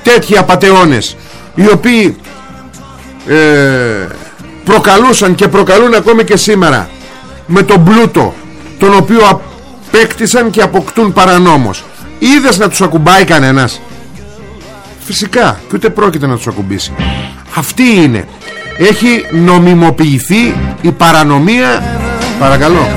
Speaker 3: τέτοιοι απατεώνες οι οποίοι ε, προκαλούσαν και προκαλούν ακόμη και σήμερα με τον πλούτο τον οποίο απέκτησαν και αποκτούν παρανόμως. Είδες να τους ακουμπάει κανένας; Φυσικά και ούτε πρόκειται να τους ακουμπήσει. Αυτή είναι. Έχει νομιμοποιηθεί η παρανομία. Παρακαλώ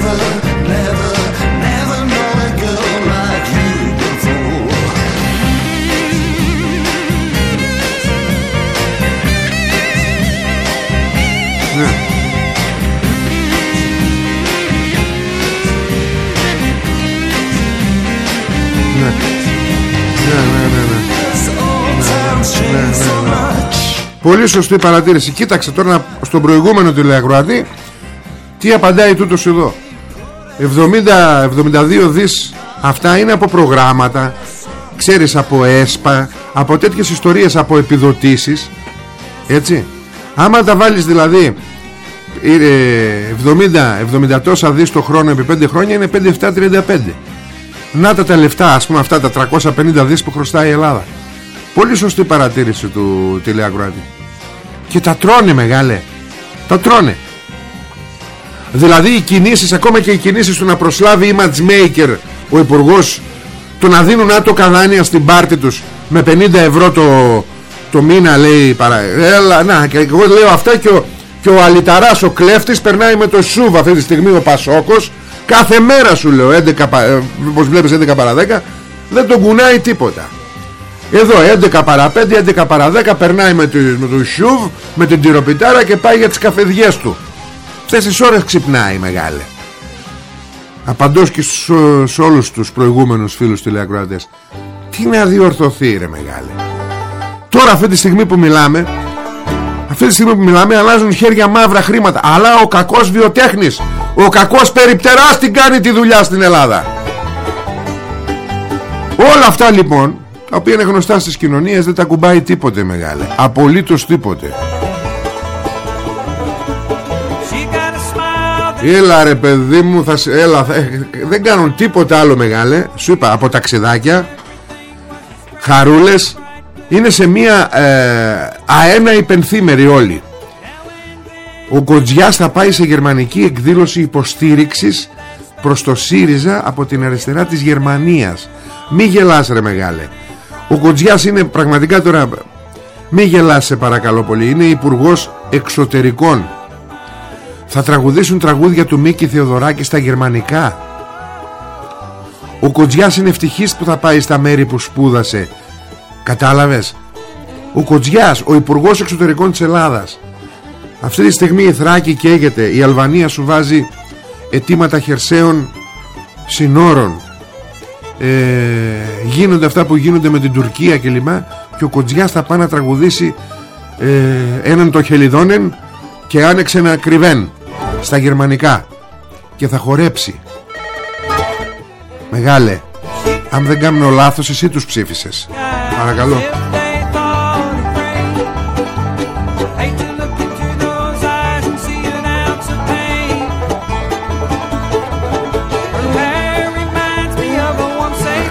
Speaker 3: Πολύ σωστή παρατήρηση. Κοίταξε τώρα στον προηγούμενο τηλεακροατή Τι απαντάει τούτος εδώ. 70-72 δις Αυτά είναι από προγράμματα Ξέρεις από ΕΣΠΑ Από τέτοιες ιστορίες Από επιδοτήσεις Έτσι. Άμα τα βάλεις δηλαδή 70, 70 τόσα δις το χρόνο επί 5 χρόνια είναι 5-7-35 Να τα τα λεφτά ας πούμε αυτά τα 350 δις που χρωστάει η Ελλάδα. Πολύ σωστή παρατήρηση του τηλεακροάτη και τα τρώνε μεγάλε. Τα τρώνε. Δηλαδή οι κινήσεις ακόμα και οι κινήσεις του να προσλάβει image maker ο υπουργός του να δίνουν άτο καδάνια στην πάρτη τους με 50 ευρώ το, το μήνα λέει παρά. Έλα, να, και εγώ λέω αυτά και ο, και ο Αλιταράς ο κλέφτης περνάει με το σούβ αυτή τη στιγμή ο Πασόκος. Κάθε μέρα σου λέω 11, ε, όπως βλέπεις 11 παρα 10 δεν τον κουνάει τίποτα εδώ 11 παρα 5, 11 παρα 10 περνάει με το, με το σιούβ, με την τυροπιτάρα και πάει για τις καφεδιές του. Αυτές τις ώρες ξυπνάει μεγάλε. Απαντώ και σε όλους τους προηγούμενους φίλους τηλεακροατές. Τι να διορθωθεί ρε μεγάλε. Τώρα αυτή τη στιγμή που μιλάμε, αυτή τη στιγμή που μιλάμε αλλάζουν χέρια μαύρα χρήματα. Αλλά ο κακός βιοτέχνης, ο κακός περιπτεράς την κάνει τη δουλειά στην Ελλάδα. Όλα αυτά λοιπόν τα οποία είναι γνωστά στις κοινωνίες δεν τα κουμπάει τίποτε μεγάλε. Απολύτως τίποτε. Έλα ρε παιδί μου θα, έλα, Δεν κάνουν τίποτα άλλο μεγάλε. Σου είπα από ταξιδάκια Χαρούλες Είναι σε μία ε, Αένα υπενθήμερη όλοι Ο Κοντζιάς θα πάει σε γερμανική εκδήλωση υποστήριξης Προς το ΣΥΡΙΖΑ Από την αριστερά της Γερμανίας. Μη γελάς ρε μεγάλε ο Κοντζιάς είναι πραγματικά τώρα Μη γελάς σε παρακαλώ πολύ Είναι υπουργός εξωτερικών. Θα τραγουδήσουν τραγούδια του Μίκη Θεοδωράκη στα γερμανικά. Ο Κοτζιάς είναι ευτυχής που θα πάει στα μέρη που σπούδασε. Κατάλαβες; Ο Κοτζιάς, ο Υπουργός Εξωτερικών της Ελλάδας. Αυτή τη στιγμή η Θράκη καίγεται Η Αλβανία σου βάζει αιτήματα χερσαίων συνόρων ε, γίνονται αυτά που γίνονται με την Τουρκία και λιμά και ο Κοτζιάς θα πάει να τραγουδήσει ε, έναν το Χελιδόνεν και άνεξε να κρυβέν στα γερμανικά και θα χορέψει. Μεγάλε αν δεν κάνω λάθος εσύ τους ψήφισες. Παρακαλώ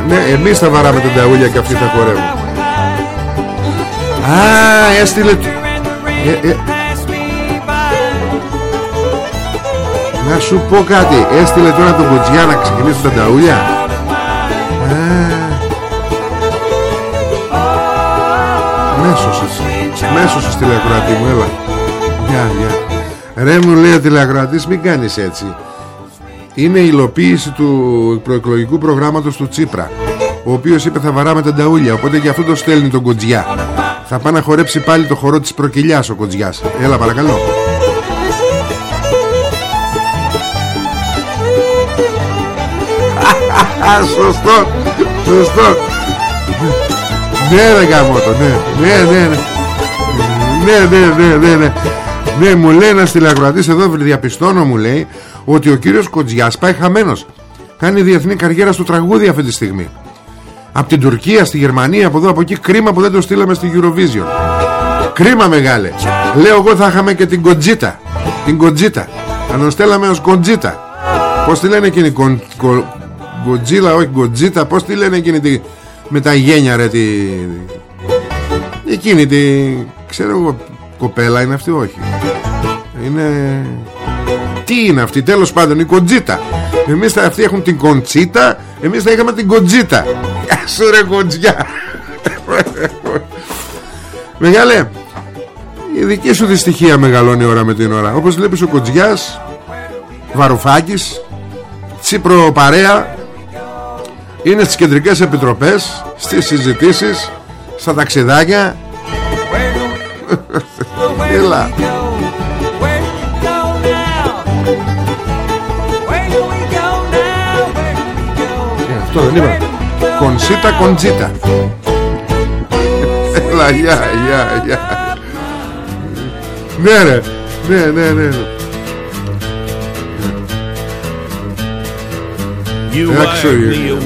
Speaker 3: Ναι, εμείς θα βαράμε την ταούλια και αυτοί θα χορεύουν. Α, έστειλε ε, ε, Να σου πω κάτι Έστειλε τώρα τον Κοτζιά να ξεκινήσουν τα ταούλια. Α, Μέσωσες Μέσωσες τηλεακροατή μου Έλα. Γεια γεια. Ρε μου λέει ο τηλεακροατής μην κάνεις έτσι είναι η υλοποίηση του προεκλογικού προγράμματος του Τσίπρα ο οποίος είπε θα βαράμε τα νταούλια οπότε γι' αυτό το στέλνει τον Κοντζιά θα πάει να χορέψει πάλι το χορό της προκυλιάς ο Κοντζιάς έλα παρακαλώ. Σωστό σωστό. Ναι ρε γαμώτο ναι. Ναι ναι ναι. Ναι ναι ναι ναι ναι. Μου λέει ένας τηλεακροατής εδώ διαπιστώνω μου λέει ότι ο κύριος Κοντζιάς πάει χαμένος. Κάνει διεθνή καριέρα στο τραγούδι αυτή τη στιγμή. Από την Τουρκία στη Γερμανία από εδώ από εκεί κρίμα που δεν το στείλαμε στη Eurovision. Κρίμα μεγάλε. Λέω εγώ θα είχαμε και την Κοντζίτα την Κοντζίτα θα τον στέλναμε ως Κοντζίτα πως τη λένε εκείνη κον, Κοντζίλα όχι Κοντζίτα πως τη λένε εκείνη τη, με τα γένια ρε τη, εκείνη τη ξέρω εγώ κοπέλα είναι αυτή όχι. Είναι τι είναι αυτή τέλος πάντων η κοντζίτα. Εμείς θα αυτοί έχουν την κοντσίτα Εμείς θα είχαμε την κοντζίτα. Σου ρε κοντζιά. Μεγάλε Η δική σου δυστυχία μεγαλώνει ώρα με την ώρα. Όπως βλέπεις ο Κοντζιάς Βαρουφάκης Τσίπρο παρέα Είναι στις κεντρικές επιτροπές Στις συζητήσεις Στα ταξιδάκια. Έλα Αυτό δεν είπα. Κονσίτα κοντζίτα Έλα γεια γεια γεια. Ναι ρε. Ναι ναι ναι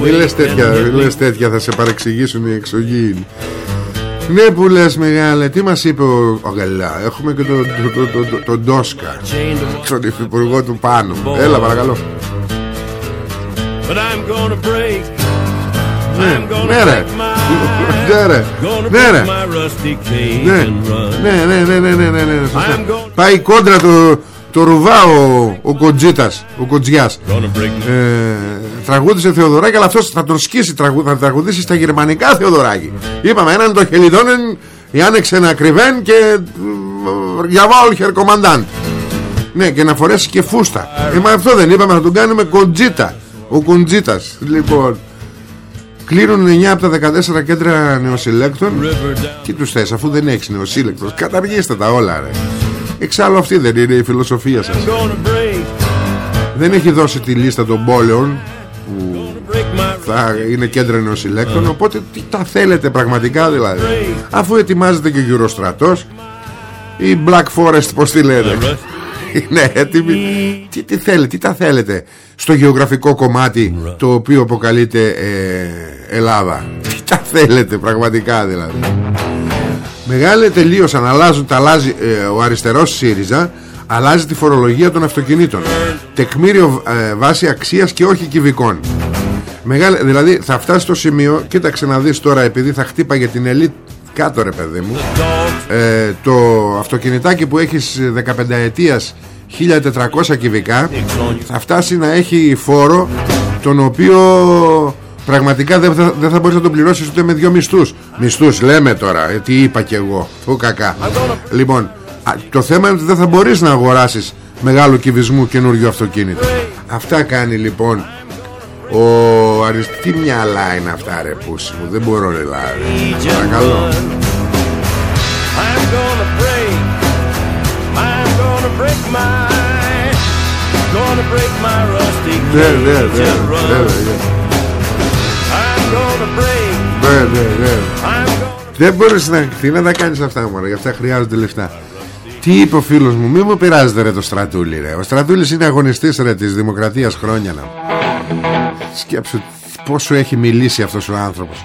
Speaker 3: Μη λες τέτοια, λες τέτοια θα σε παρεξηγήσουν οι εξωγήινοι ναι που λες μεγάλε Τι μας είπε ο, ο Γαλιά Έχουμε και τον το, το, το, το, Ντόσκα Τον υφυπουργό του πάνω Έλα παρακαλώ ναι, ρε. Ναι, ρε. Ναι, ρε. Ναι, ναι, ναι, ναι, ναι, ναι, ναι. Πάει κόντρα το, το ρουβά ο, ο Κοντζίτας, ο Κοντζιάς. Ε, τραγούδισε Θεοδωράκη, αλλά αυτός θα τον σκίσει, θα τραγουδήσει στα γερμανικά Θεοδωράκη. Είπαμε, έναν το χελιδόνεν, η άνοιξε να κρυβέν και Γιαβάουλχερ κομμαντάντ. Ναι, και να φορέσει και φούστα. Ε, μα αυτό δεν είπαμε, να τον κάνουμε Κοντζίτα. Ο Κοντζίτας. Λοιπόν, Κλείνουν 9 από τα 14 κέντρα νεοσυλλέκτων Τι τους θες αφού δεν έχεις νεοσύλλεκτος Καταργήστε τα όλα ρε Εξάλλου αυτή δεν είναι η φιλοσοφία σας Δεν έχει δώσει τη λίστα των πόλεων Που θα είναι κέντρα νεοσυλλέκτων Οπότε τι τα θέλετε πραγματικά δηλαδή. Αφού ετοιμάζεται και ο Γιουροστρατός Η Black Forest πως τη λένε. Είναι έτοιμοι τι, τι θέλετε, τι τα θέλετε Στο γεωγραφικό κομμάτι Το οποίο αποκαλείται ε, Ελλάδα; Τι τα θέλετε πραγματικά δηλαδή; Μεγάλε τελείωσαν αλλάζουν, τα αλλάζει, ε, Ο αριστερός ΣΥΡΙΖΑ Αλλάζει τη φορολογία των αυτοκινήτων. Τεκμήριο ε, βάση αξίας και όχι κυβικών Μεγάλε, δηλαδή θα φτάσει στο σημείο Κοίταξε να δεις τώρα επειδή θα χτύπαγε την ελίτ κάτω ρε παιδί μου ε, το αυτοκινητάκι που έχεις 15 ετίας 1400 κυβικά θα φτάσει να έχει φόρο τον οποίο πραγματικά δεν θα, δεν θα μπορείς να τον πληρώσεις ούτε με δυο μισθούς. Μισθούς λέμε τώρα ε, τι είπα και εγώ το κακά. Λοιπόν το θέμα είναι ότι δεν θα μπορείς να αγοράσεις μεγάλου κυβισμού καινούριο αυτοκίνητο. Αυτά κάνει λοιπόν ο Αριστ... τι μυαλά είναι αυτά ρε πούσι μου δεν μπορώ ρε λάδι παρακαλώ
Speaker 4: I'm gonna break, I'm gonna break my, gonna break my rusty
Speaker 3: ναι ναι
Speaker 4: cage
Speaker 3: ναι
Speaker 4: and run.
Speaker 3: ναι, ναι.
Speaker 4: I'm gonna break,
Speaker 3: Ναι, ναι, ναι.
Speaker 4: I'm gonna
Speaker 3: Δεν μπορείς να, τι να τα κάνεις αυτά μωρέ Γι' αυτά χρειάζονται λεφτά Τι είπε ο φίλος μου Μη μου πειράζετε ρε το Στρατούλη ρε Ο Στρατούλης είναι αγωνιστής ρε της Δημοκρατίας χρόνια να Σκέψου πόσο έχει μιλήσει αυτός ο άνθρωπος.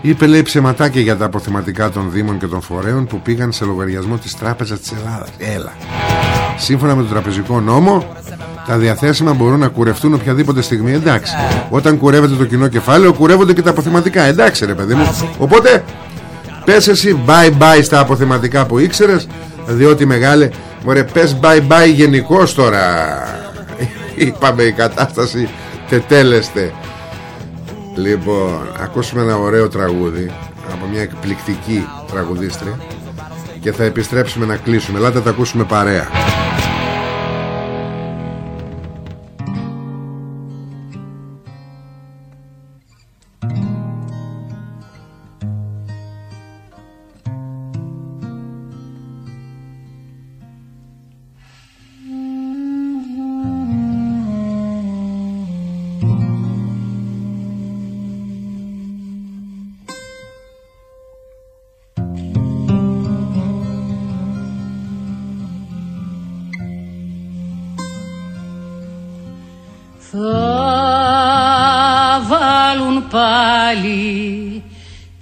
Speaker 3: Είπε λέει ψεματάκια για τα αποθεματικά των Δήμων και των φορέων Που πήγαν σε λογαριασμό της Τράπεζας της Ελλάδας. Έλα. Σύμφωνα με τον τραπεζικό νόμο τα διαθέσιμα μπορούν να κουρευτούν οποιαδήποτε στιγμή. Εντάξει. Όταν κουρεύεται το κοινό κεφάλαιο Κουρεύονται και τα αποθεματικά. Εντάξει ρε παιδί μου. Οπότε Πες εσύ bye bye στα αποθεματικά που ήξερες Διότι μεγάλε Μωρέ πες bye bye γενικώς τώρα. Είπαμε η κατάσταση Τετέλεστε. Λοιπόν Ακούσουμε ένα ωραίο τραγούδι Από μια εκπληκτική τραγουδίστρια Και θα επιστρέψουμε να κλείσουμε. Ελάτε να τα ακούσουμε παρέα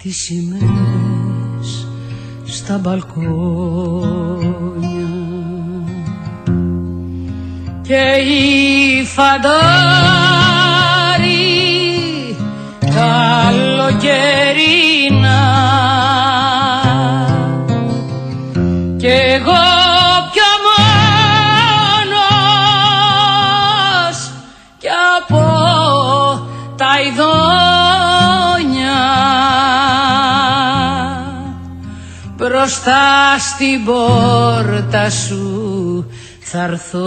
Speaker 5: τις σημαίες στα μπαλκόνια. Και οι φαντάροι καλοκαιρίνα κι εγώ πιο μόνος κι από τα ειδόνια μπροστά στην πόρτα σου θα έρθω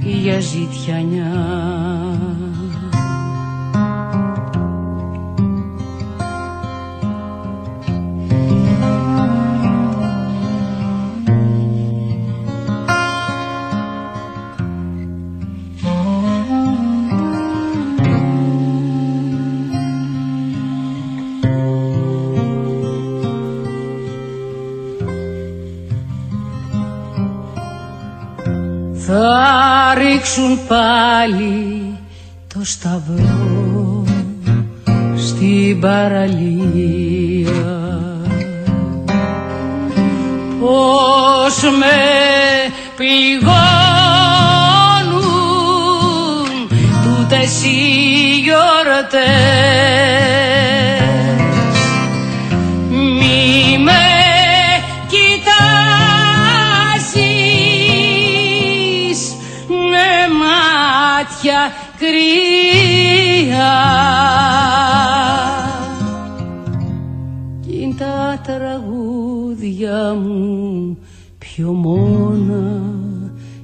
Speaker 5: για ζητιανιά. Θα ρίξουν πάλι το σταυρό στην παραλία. Πώς με πληγώνουν τούτες οι γιορτές κρύα Κι είναι τα τραγούδια μου πιο μόνα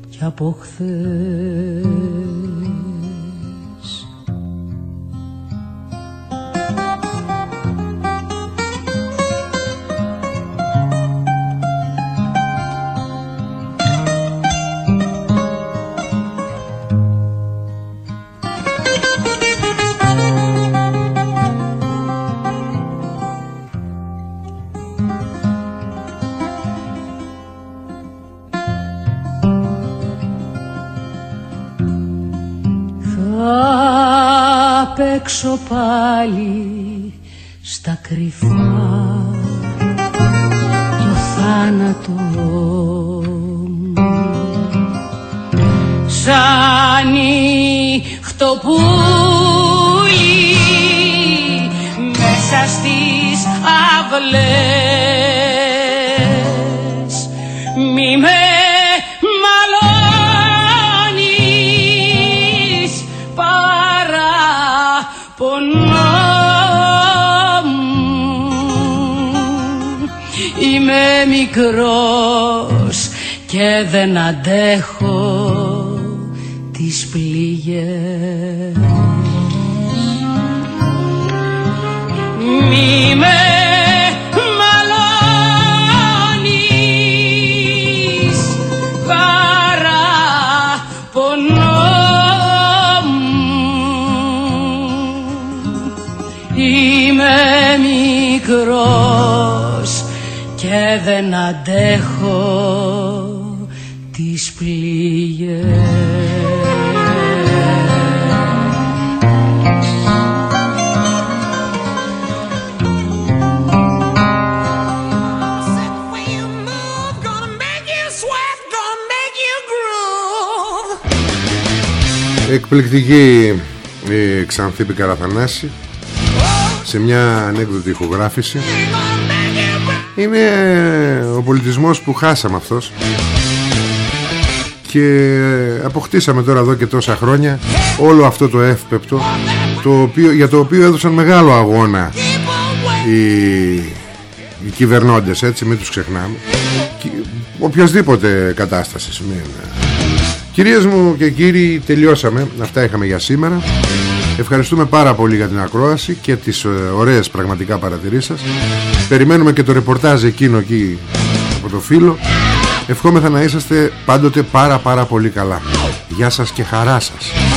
Speaker 5: κι από χθες Θα παίξω πάλι στα κρυφά το θάνατο μου σαν νυχτοπούλι μέσα στις αυλές μικρός και δεν αντέχω τις πληγές δεν αντέχω τις πληγές.
Speaker 3: Εκπληκτική η Ξανθή Πικαραθανάση σε μια ανέκδοτη ηχογράφηση. Είναι ο πολιτισμός που χάσαμε αυτός. Και αποκτήσαμε τώρα εδώ και τόσα χρόνια όλο αυτό το εύπεπτο το οποίο, για το οποίο έδωσαν μεγάλο αγώνα οι, οι κυβερνώντες έτσι μην τους ξεχνάμε. Και, οποιασδήποτε κατάστασης μην... Κυρίες μου και κύριοι τελειώσαμε. Αυτά είχαμε για σήμερα Ευχαριστούμε πάρα πολύ για την ακρόαση Και τις ε, ωραίες πραγματικά παρατηρήσεις σας. Περιμένουμε και το ρεπορτάζ εκείνο εκεί Από το φίλο. Ευχόμεθα να είσαστε πάντοτε πάρα πάρα πολύ καλά. Γεια σας και χαρά σας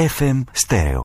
Speaker 6: FM Stereo.